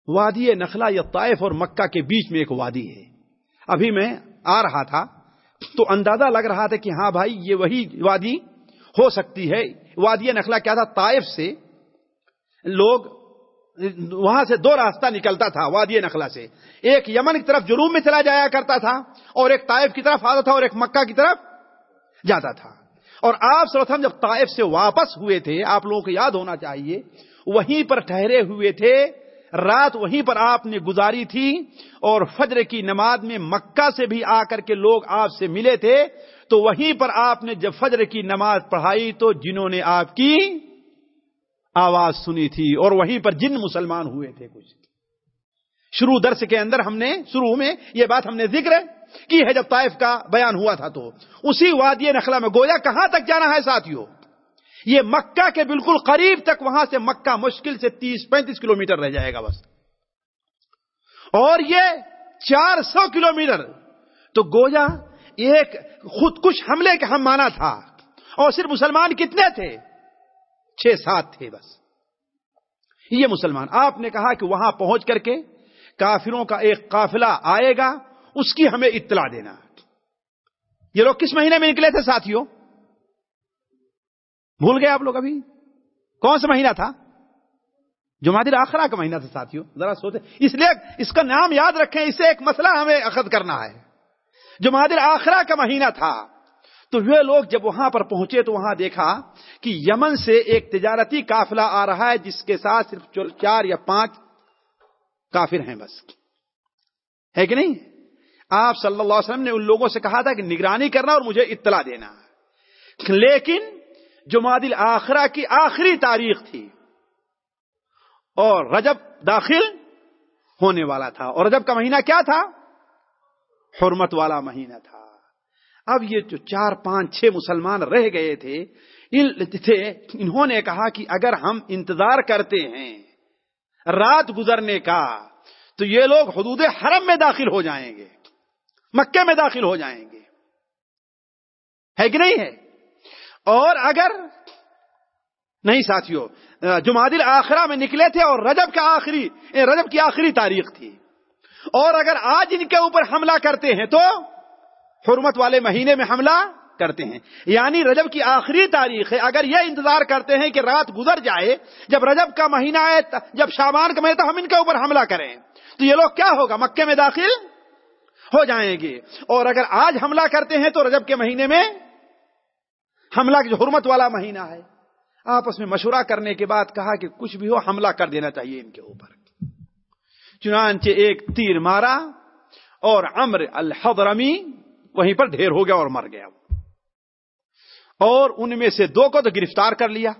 وادی نخلا یا طائف اور مکہ کے بیچ میں ایک وادی ہے۔ ابھی میں آ رہا تھا تو اندازہ لگ رہا تھا کہ ہاں بھائی، یہ وہی وادی ہو سکتی ہے۔ وادی نخلا کیا تھا؟ طائف سے لوگ وہاں سے دو راستہ نکلتا تھا، وادی نخلا سے۔ ایک یمن کی طرف جنوب میں چلا جایا کرتا تھا اور ایک طائف کی طرف آتا تھا اور ایک مکہ کی طرف جاتا تھا۔ اور آپ سروتھم جب طائف سے واپس ہوئے تھے، آپ لوگوں کو یاد ہونا چاہیے، وہیں پر ٹھہرے ہوئے تھے رات وہیں پر آپ نے گزاری تھی اور فجر کی نماز میں مکہ سے بھی آ کر کے لوگ آپ سے ملے تھے، تو وہیں پر آپ نے جب فجر کی نماز پڑھائی تو جنہوں نے آپ کی آواز سنی تھی اور وہیں پر جن مسلمان ہوئے تھے کچھ۔ شروع درس کے اندر ہم نے، شروع میں یہ بات ہم نے ذکر کی ہے، جب طائف کا بیان ہوا تھا تو۔ اسی وادی نخلا میں گویا کہاں تک جانا ہے ساتھیوں یہ مکہ کے بالکل قریب تک وہاں سے مکہ مشکل سے تیس پینتیس کلو میٹر رہ جائے گا بس۔ اور یہ چار سو کلو میٹر تو گویا ایک خود کش حملے کا ہم مانا تھا۔ اور صرف مسلمان کتنے تھے؟ چھ سات تھے بس۔ یہ مسلمان۔ آپ نے کہا کہ وہاں پہنچ کر کے کافروں کا ایک قافلہ آئے گا، اس کی ہمیں اطلاع دینا۔ یہ لوگ کس مہینے میں نکلے تھے ساتھیوں؟ بھول گئے آپ لوگ ابھی؟ کون سا مہینہ تھا؟ جماعت آخرا کا مہینہ تھا ساتھیوں ذرا سوچے اس لیے اس کا نام یاد رکھیں اسے ایک مسئلہ ہمیں اخذ کرنا ہے۔ جماعت آخرا کا مہینہ تھا، تو وہ لوگ جب وہاں پر پہنچے تو وہاں دیکھا کہ یمن سے ایک تجارتی قافلہ آ رہا ہے، جس کے ساتھ صرف چار یا پانچ کافر ہیں بس۔ ہے کہ نہیں؟ آپ صلی اللہ علیہ وسلم نے ان لوگوں سے کہا تھا کہ نگرانی کرنا اور مجھے اطلاع دینا۔ لیکن جماعت آخرا کی آخری تاریخ تھی۔ اور رجب داخل ہونے والا تھا۔ اور رجب کا مہینہ کیا تھا؟ حرمت والا مہینہ تھا۔ اب یہ جو چار پانچ چھ مسلمان رہ گئے تھے تھے، انہوں نے کہا کہ اگر ہم انتظار کرتے ہیں رات گزرنے کا، تو یہ لوگ حدود حرم میں داخل ہو جائیں گے مکے میں داخل ہو جائیں گے۔ ہے کہ نہیں ہے؟ اور اگر نہیں ساتھیوں جماعت آخرہ میں نکلے تھے اور رجب کا آخری رجب کی آخری تاریخ تھی۔ اور اگر آج ان کے اوپر حملہ کرتے ہیں تو حرمت والے مہینے میں حملہ کرتے ہیں۔ یعنی رجب کی آخری تاریخ ہے۔ اگر یہ انتظار کرتے ہیں کہ رات گزر جائے، جب رجب کا مہینہ آئے، جب شابان کا مہینہ، تو ہم ان کے اوپر حملہ کریں۔ تو یہ لوگ کیا ہوگا؟ مکے میں داخل ہو جائیں گے۔ اور اگر آج حملہ کرتے ہیں تو رجب کے مہینے میں حملہ جو حرمت والا مہینہ ہے۔ آپس میں مشورہ کرنے کے بعد کہا کہ کچھ بھی ہو، حملہ کر دینا چاہیے ان کے اوپر۔ چنانچہ ایک تیر مارا اور امر الحضرمی وہیں پر ڈھیر ہو گیا اور مر گیا۔ اور ان میں سے دو کو تو گرفتار کر لیا۔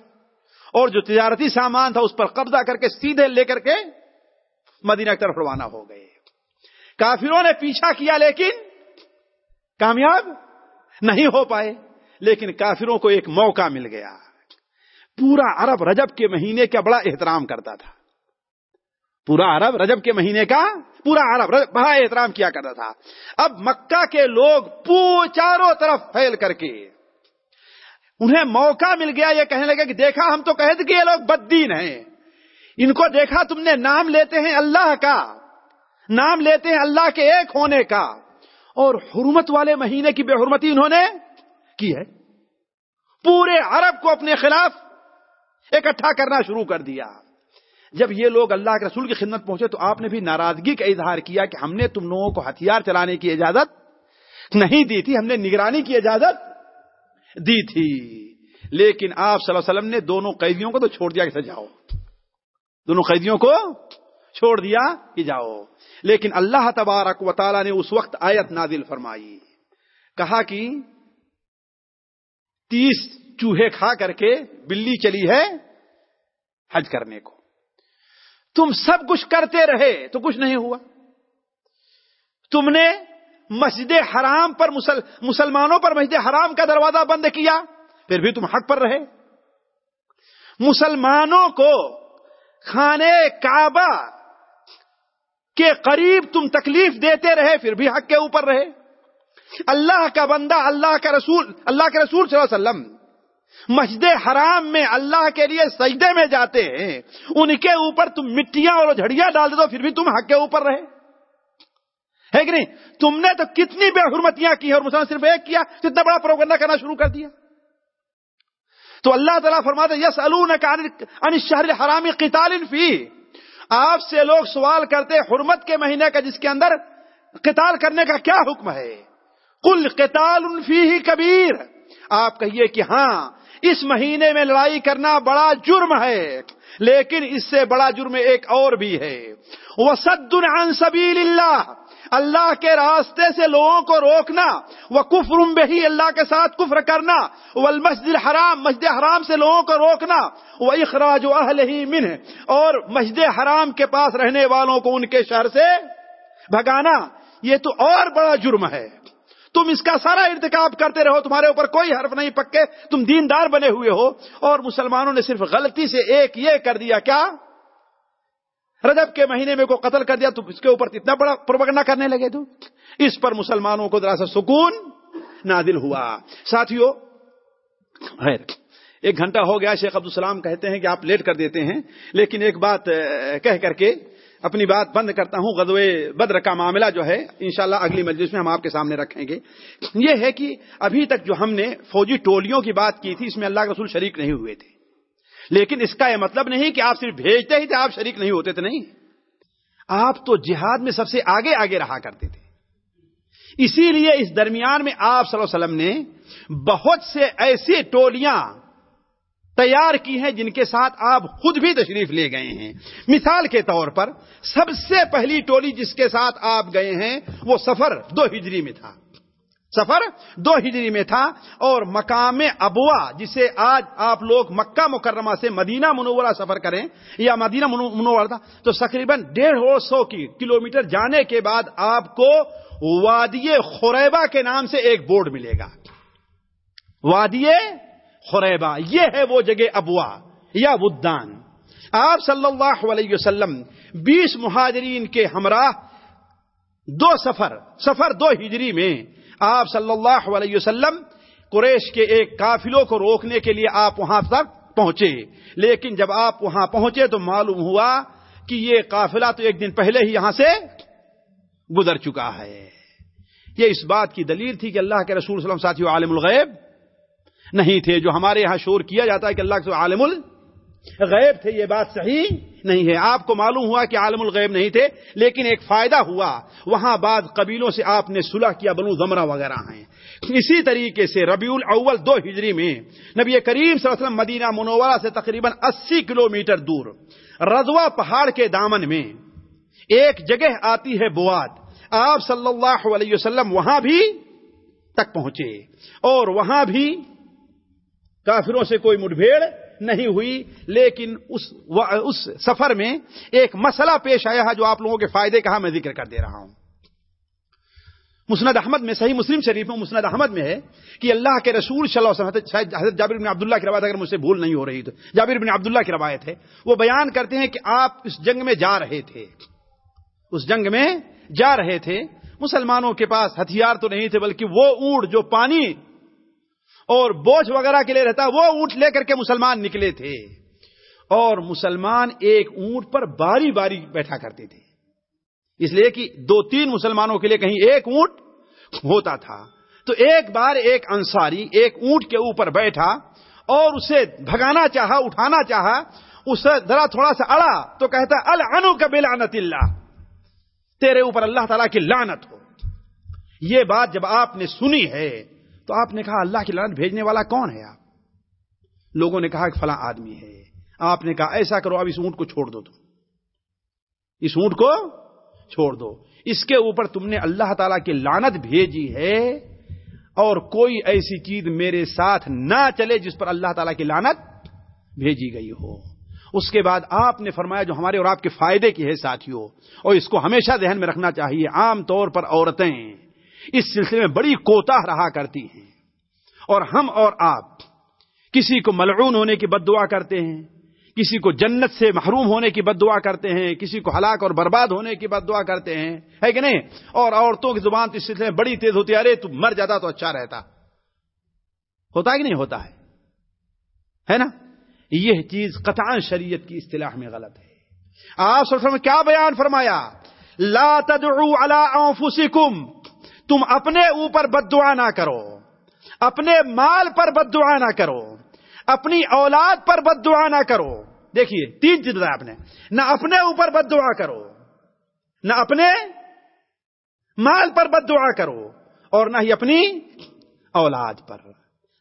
اور جو تجارتی سامان تھا اس پر قبضہ کر کے سیدھے لے کر کے مدینہ کی طرف روانہ ہو گئے۔ کافروں نے پیچھا کیا لیکن کامیاب نہیں ہو پائے۔ لیکن کافروں کو ایک موقع مل گیا۔ پورا عرب رجب کے مہینے کا بڑا احترام کرتا تھا۔ پورا عرب رجب کے مہینے کا پورا عرب بڑا احترام کیا کرتا تھا۔ اب مکہ کے لوگ چاروں طرف پھیل کر کے۔ انہیں موقع مل گیا یہ کہنے لگے کہ دیکھا ہم تو کہتے کہ یہ لوگ بدین ہیں۔ ان کو دیکھا تم نے نام لیتے ہیں اللہ کا۔ نام لیتے ہیں اللہ کے ایک ہونے کا۔ اور حرمت والے مہینے کی بے حرمتی انہوں نے کی ہے؟ پورے عرب کو اپنے خلاف اکٹھا کرنا شروع کر دیا۔ جب یہ لوگ اللہ کے رسول کی خدمت پہنچے تو آپ نے بھی ناراضگی کا اظہار کیا کہ ہم نے تم لوگوں کو ہتھیار چلانے کی اجازت نہیں دی تھی، ہم نے نگرانی کی اجازت دی تھی۔ لیکن آپ صلی اللہ علیہ وسلم نے دونوں قیدیوں کو تو چھوڑ دیا کہ جاؤ دونوں قیدیوں کو چھوڑ دیا کہ جاؤ۔ لیکن اللہ تبارک و تعالی نے اس وقت آیت نازل فرمائی۔ کہا کہ تیس چوہے کھا کر کے بلی چلی ہے حج کرنے کو۔ تم سب کچھ کرتے رہے تو کچھ نہیں ہوا۔ تم نے مسجد حرام پر مسل، مسلمانوں پر مسجد حرام کا دروازہ بند کیا، پھر بھی تم حق پر رہے۔ مسلمانوں کو کھانے کعبہ کے قریب تم تکلیف دیتے رہے، پھر بھی حق کے اوپر رہے۔ اللہ کا بندہ، اللہ کا رسول، اللہ کے رسول صلی اللہ علیہ وسلم۔ مسجد حرام میں اللہ کے لیے سجدے میں جاتے ہیں، ان کے اوپر تم مٹیاں اور جھڑیاں ڈال دے تو پھر بھی تم حق کے اوپر رہے۔ ہے کہ نہیں؟ تم نے تو کتنی بے حرمتیاں کی اور مسلمان صرف ایک کیا، کتنا بڑا پروگنڈا کرنا شروع کر دیا۔ تو اللہ تعالیٰ فرماتے یس ان شہر حرامی قتال فی۔ آپ سے لوگ سوال کرتے حرمت کے مہینے کا جس کے اندر قتال کرنے کا کیا حکم ہے؟ کل قتال فی ہی کبیر۔ آپ کہیے کہ ہاں اس مہینے میں لڑائی کرنا بڑا جرم ہے، لیکن اس سے بڑا جرم ایک اور بھی ہے۔ وہ سد سبیل اللہ اللہ کے راستے سے لوگوں کو روکنا۔ وہ کفر بہی اللہ کے ساتھ کفر کرنا۔ وہ مسجد حرام مسجد حرام سے لوگوں کو روکنا۔ وہ اخراج اہل ہی من اور مسجد حرام کے پاس رہنے والوں کو ان کے شہر سے بھگانا۔ یہ تو اور بڑا جرم ہے۔ تم اس کا سارا ارتکاب کرتے رہو، تمہارے اوپر کوئی حرف نہیں پکے، تم دیندار بنے ہوئے ہو، اور مسلمانوں نے صرف غلطی سے ایک یہ کر دیا، کیا؟ رجب کے مہینے میں کو قتل کر دیا، تو اس کے اوپر اتنا بڑا پروپگنڈا کرنے لگے تو؟ اس پر مسلمانوں کو ذرا سا سکون نادل ہوا۔ ساتھیوں ایک گھنٹہ ہو گیا، شیخ عبد السلام کہتے ہیں کہ آپ لیٹ کر دیتے ہیں، لیکن ایک بات کہہ کر کے اپنی بات بند کرتا ہوں غزوے بدر کا معاملہ جو ہے، انشاءاللہ اگلی مجلس میں ہم آپ کے سامنے رکھیں گے۔ یہ ہے کہ ابھی تک جو ہم نے فوجی ٹولیوں کی بات کی تھی، اس میں اللہ کے رسول شریک نہیں ہوئے تھے۔ لیکن اس کا یہ مطلب نہیں کہ آپ صرف بھیجتے ہی تھے، آپ شریک نہیں ہوتے تھے، نہیں۔ آپ تو جہاد میں سب سے آگے آگے رہا کرتے تھے۔ اسی لیے اس درمیان میں آپ صلی اللہ علیہ وسلم نے بہت سے ایسی ٹولیاں تیار کی ہیں جن کے ساتھ آپ خود بھی تشریف لے گئے ہیں۔ مثال کے طور پر سب سے پہلی ٹولی جس کے ساتھ آپ گئے ہیں وہ سفر دو ہجری میں تھا۔ سفر دو ہجری میں تھا اور مقام ابوا جسے آج آپ لوگ مکہ مکرمہ سے مدینہ منورہ سفر کریں یا مدینہ منورہ تھا، تو تقریباً ڈیڑھ سو کی کلومیٹر جانے کے بعد آپ کو وادی خوریبا کے نام سے ایک بورڈ ملے گا۔ وادی خوریبا یہ ہے وہ جگہ ابوا یا ودان آپ صلی اللہ علیہ وسلم، بیس مہاجرین کے ہمراہ، دو سفر سفر دو ہجری میں آپ صلی اللہ علیہ وسلم، قریش کے ایک قافلوں کو روکنے کے لیے آپ وہاں تک پہنچے۔ لیکن جب آپ وہاں پہنچے تو معلوم ہوا کہ یہ قافلہ تو ایک دن پہلے ہی یہاں سے گزر چکا ہے۔ یہ اس بات کی دلیل تھی کہ اللہ کے رسول صلی اللہ علیہ وسلم ساتھی عالم الغیب نہیں تھے جو ہمارے یہاں شور کیا جاتا ہے کہ اللہ کے عالم الغیب تھے، یہ بات صحیح نہیں ہے۔ آپ کو معلوم ہوا کہ عالم الغیب نہیں تھے، لیکن ایک فائدہ ہوا۔ وہاں بعد قبیلوں سے آپ نے صلح کیا، بنو زمرہ وغیرہ ہیں۔ اسی طریقے سے ربیع الاول دو ہجری میں نبی کریم صلی اللہ علیہ وسلم مدینہ منورہ سے تقریباً اسی کلومیٹر دور رضوا پہاڑ کے دامن میں ایک جگہ آتی ہے بواد۔ آپ صلی اللہ علیہ وسلم وہاں بھی تک پہنچے اور وہاں بھی کافروں سے کوئی مٹبھیڑ نہیں ہوئی، لیکن اس اس سفر میں ایک مسئلہ پیش آیا ہے جو آپ لوگوں کے فائدے کا میں ذکر کر دے رہا ہوں۔ مسند احمد میں، صحیح مسلم شریف میں، مسند احمد میں ہے کہ اللہ کے رسول صلی اللہ علیہ وسلم، حضرت جابر بن عبداللہ کی روایت اگر مجھ سے بھول نہیں ہو رہی تو، جابر بن عبداللہ کی روایت ہے۔ وہ بیان کرتے ہیں کہ آپ اس جنگ میں جا رہے تھے۔ اس جنگ میں جا رہے تھے۔ مسلمانوں کے پاس ہتھیار تو نہیں تھے، بلکہ وہ اونٹ جو پانی اور بوجھ وغیرہ کے لیے رہتا، وہ اونٹ لے کر کے مسلمان نکلے تھے۔ اور مسلمان ایک اونٹ پر باری باری بیٹھا کرتے تھے۔ اس لیے کہ دو تین مسلمانوں کے لیے کہیں ایک اونٹ ہوتا تھا۔ تو ایک بار ایک انصاری ایک اونٹ کے اوپر بیٹھا اور اسے بھگانا چاہا، اٹھانا چاہا، اسے ذرا تھوڑا سا اڑا تو کہتا العنو کا اللہ، تیرے اوپر اللہ تعالیٰ کی لعنت ہو۔ یہ بات جب آپ نے سنی ہے تو آپ نے کہا، اللہ کی لعنت بھیجنے والا کون ہے آپ؟ لوگوں نے کہا کہ فلاں آدمی ہے۔ آپ نے کہا، ایسا کرو، اب اس اونٹ کو چھوڑ دو تم۔ اس اونٹ کو چھوڑ دو۔ اس کے اوپر تم نے اللہ تعالی کی لانت بھیجی ہے اور کوئی ایسی چیز میرے ساتھ نہ چلے جس پر اللہ تعالی کی لانت بھیجی گئی ہو۔ اس کے بعد آپ نے فرمایا، جو ہمارے اور آپ کے فائدے کی ہے ساتھیوں اور اس کو ہمیشہ ذہن میں رکھنا چاہیے، عام طور پر عورتیں۔ اس سلسلے میں بڑی کوتا رہا کرتی ہیں۔ اور ہم اور آپ کسی کو ملعون ہونے کی بد دعا کرتے ہیں، کسی کو جنت سے محروم ہونے کی بد دعا کرتے ہیں، کسی کو ہلاک اور برباد ہونے کی بد دعا کرتے ہیں، ہے کہ نہیں؟ اور عورتوں کی زبان تو اس سلسلے میں بڑی تیز ہوتی ہے، ارے تو مر جاتا تو اچھا رہتا۔ ہوتا ہے کہ نہیں ہوتا ہے؟ ہے نا؟ یہ چیز قطع شریعت کی اصطلاح میں غلط ہے۔ آپ سر کیا بیان فرمایا؟ لا تدعو علی انفسکم۔ تم اپنے اوپر بد دعا نہ کرو، اپنے مال پر بد دعا نہ کرو، اپنی اولاد پر بد دعا نہ کرو۔ دیکھیے، تین چیز آپ نے۔ نہ اپنے اوپر بد دعا کرو، نہ اپنے مال پر بد دعا کرو اور نہ ہی اپنی اولاد پر۔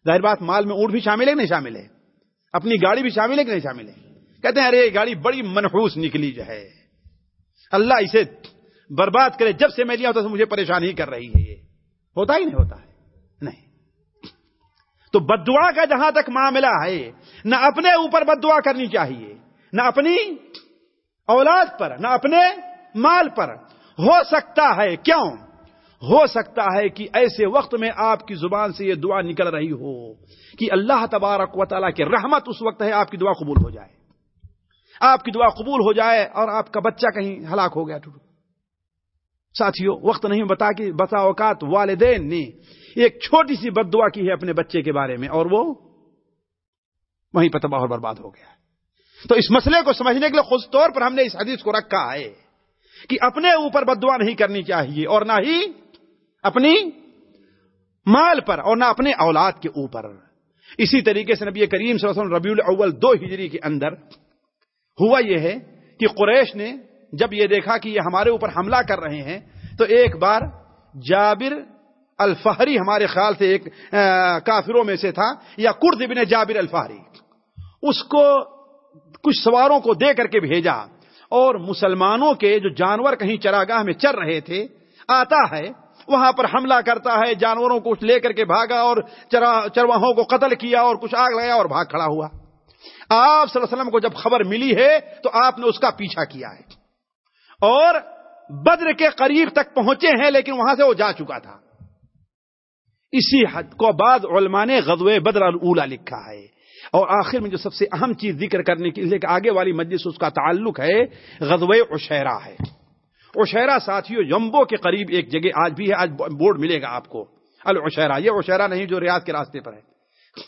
ظاہر بات، مال میں اونٹ بھی شامل ہے کہ نہیں شامل ہے؟ اپنی گاڑی بھی شامل ہے کہ نہیں شامل ہے؟ کہتے ہیں، ارے گاڑی بڑی منحوس نکلی جو ہے۔ اللہ اسے برباد کرے، جب سے میں لیا ہوتا مجھے پریشانی کر رہی ہے یہ۔ ہوتا ہی نہیں ہوتا ہے۔ نہیں۔ تو بد دعا کا جہاں تک معاملہ ہے، نہ اپنے اوپر بد دعا کرنی چاہیے، نہ اپنی اولاد پر، نہ اپنے مال پر۔ ہو سکتا ہے، کیوں؟ ہو سکتا ہے کہ ایسے وقت میں آپ کی زبان سے یہ دعا نکل رہی ہو کہ اللہ تبارک و تعالیٰ کی رحمت اس وقت ہے آپ کی دعا قبول ہو جائے۔ آپ کی دعا قبول ہو جائے اور آپ کا بچہ کہیں ہلاک ہو گیا ٹوٹو ساتھیوں وقت نہیں، بتا کہ بسا اوقات والدین نے ایک چھوٹی سی بد دعا کی ہے اپنے بچے کے بارے میں اور وہ وہیں پہ تباہ اور برباد ہو گیا تو اس مسئلے کو سمجھنے کے لیے خود طور پر ہم نے اس حدیث کو رکھا ہے کہ اپنے اوپر بد دعا نہیں کرنی چاہیے اور نہ ہی اپنی مال پر اور نہ اپنے اولاد کے اوپر۔ اسی طریقے سے نبی کریم صلی اللہ علیہ وسلم ربیع الاول دو ہجری کے اندر ہوا یہ ہے کہ قریش نے جب یہ دیکھا کہ یہ ہمارے اوپر حملہ کر رہے ہیں، تو ایک بار جابر الفہری ہمارے خیال سے ایک کافروں میں سے تھا، یا کرد بن جابر الفہری، اس کو کچھ سواروں کو دے کر کے بھیجا، اور مسلمانوں کے جو جانور کہیں چراگاہ میں چر رہے تھے، آتا ہے، وہاں پر حملہ کرتا ہے، جانوروں کو لے کر کے بھاگا، اور چرواہوں کو قتل کیا، اور کچھ آگ لگایا اور بھاگ کھڑا ہوا۔ آپ صلی اللہ علیہ وسلم کو جب خبر ملی ہے، تو آپ نے اس کا پیچھا کیا ہے۔ اور بدر کے قریب تک پہنچے ہیں لیکن وہاں سے وہ جا چکا تھا۔ اسی حد کو بعد علماء نے غزوہ بدر الاولا لکھا ہے۔ اور آخر میں جو سب سے اہم چیز ذکر کرنے کے لیے آگے والی مجلس اس کا تعلق ہے، غزوہ عشیرہ ہے۔ عشیرہ ساتھیوں یمبو کے قریب ایک جگہ آج بھی ہے، آج بورڈ ملے گا آپ کو۔ العشیرہ، یہ عشیرہ نہیں جو ریاض کے راستے پر ہے۔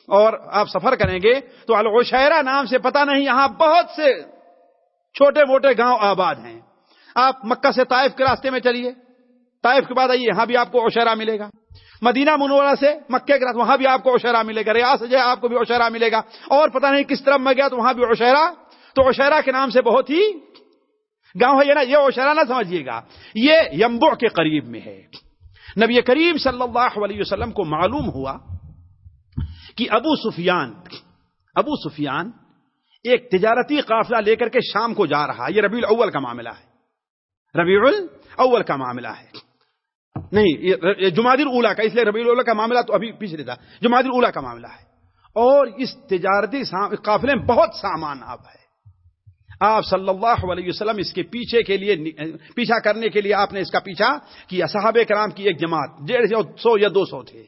اور آپ سفر کریں گے تو العشیرہ نام سے پتہ نہیں، یہاں بہت سے چھوٹے موٹے گاؤں آباد ہیں۔ آپ مکہ سے طائف کے راستے میں چلیے۔ طائف کے بعد آئیے، یہاں بھی آپ کو عشیرہ ملے گا۔ مدینہ منورہ سے مکے کے راستے، وہاں بھی آپ کو عشیرہ ملے گا۔ ریاض سے آپ کو بھی عشیرہ ملے گا۔ اور پتہ نہیں کس طرف میں گیا تو وہاں بھی عشیرہ تو عشیرہ کے نام سے بہت ہی گاؤں ہے، یہ نا یہ عشیرہ نہ سمجھیے گا۔ یہ یمبو کے قریب میں ہے۔ نبی کریم صلی اللہ علیہ وسلم کو معلوم ہوا کہ ابو سفیان ابو سفیان ایک تجارتی قافلہ لے کر کے شام کو جا رہا یہ ربیع الاول کا معاملہ ہے۔ ربیع الاول کا معاملہ ہے۔ نہیں جمادر اولا کا، اس لیے ربیع الاول کا معاملہ تو ابھی پیچھے تھا۔ جمادر اولا کا معاملہ ہے۔ اور اس تجارتی قافلے میں بہت سامان اب ہے۔ آپ صلی اللہ علیہ وسلم اس کے پیچھے کے لیے پیچھا کرنے کے لیے آپ نے اس کا پیچھا کیا۔ صحابہ کرام کی ایک جماعت، ڈیڑھ سو یا دو سو تھے۔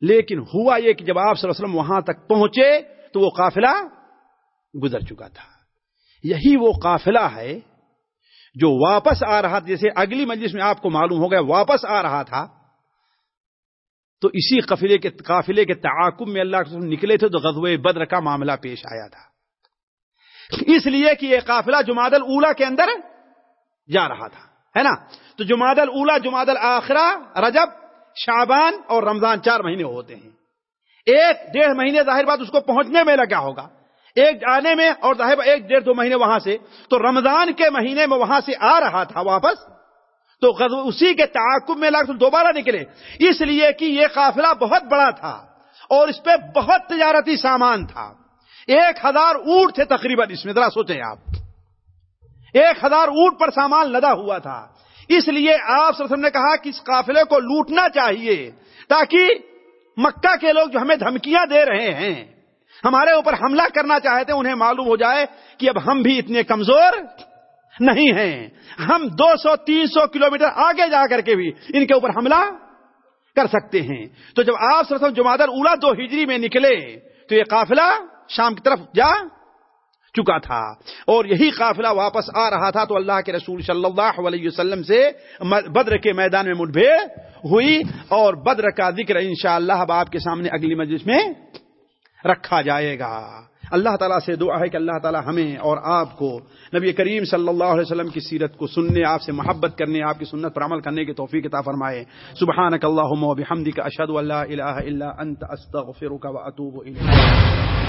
لیکن ہوا یہ کہ جب آپ صلی اللہ علیہ وسلم وہاں تک پہنچے تو وہ قافلہ گزر چکا تھا۔ یہی وہ قافلہ ہے جو واپس آ رہا تھا، جیسے اگلی مجلس میں آپ کو معلوم ہو گیا، واپس آ رہا تھا، تو اسی قافلے کے قافلے کے تعاقب میں اللہ کے نکلے تھے، تو غزوہ بدر کا معاملہ پیش آیا تھا۔ اس لیے کہ یہ قافلہ جماعت اولا کے اندر جا رہا تھا، ہے نا؟ تو جماعت اولا جماعت آخرا رجب شابان اور رمضان چار مہینے ہوتے ہیں۔ ایک ڈیڑھ مہینے ظاہر بات اس کو پہنچنے میں لگا ہوگا۔ ایک آنے میں اور ظاہر ایک ڈیڑھ دو مہینے وہاں سے، تو رمضان کے مہینے میں وہاں سے آ رہا تھا واپس، تو اسی کے تعاقب میں لگ دوبارہ نکلے۔ اس لیے کہ یہ قافلہ بہت بڑا تھا اور اس پہ بہت تجارتی سامان تھا۔ ایک ہزار اونٹ تھے تقریباً اس میں، ذرا سوچیں آپ۔ ایک ہزار اونٹ پر سامان لدا ہوا تھا۔ اس لیے آپ نے کہا کہ اس قافلے کو لوٹنا چاہیے تاکہ مکہ کے لوگ جو ہمیں دھمکیاں دے رہے ہیں ہمارے اوپر حملہ کرنا چاہتے انہیں معلوم ہو جائے کہ اب ہم بھی اتنے کمزور نہیں ہیں۔ ہم دو سو، تین سو کلو آگے جا کر کے بھی ان کے اوپر حملہ کر سکتے ہیں۔ تو جب آپ سر جمادر اولا دو ہجری میں نکلے، تو یہ قافلہ شام کی طرف جا چکا تھا۔ اور یہی قافلہ واپس آ رہا تھا تو اللہ کے رسول صلی اللہ علیہ وسلم سے بدر کے میدان میں مٹبھیڑ ہوئی۔ اور بدر کا ذکر انشاءاللہ اب آپ کے سامنے اگلی مجلس میں رکھا جائے گا۔ اللہ تعالیٰ سے دعا ہے کہ اللہ تعالیٰ ہمیں اور آپ کو نبی کریم صلی اللہ علیہ وسلم کی سیرت کو سننے، آپ سے محبت کرنے، آپ کی سنت پر عمل کرنے کی توفیق عطا فرمائے۔ سبحانک اللہم و بحمدک اشہد اللہ الہ الا انت، استغفرک و اتوب الیک۔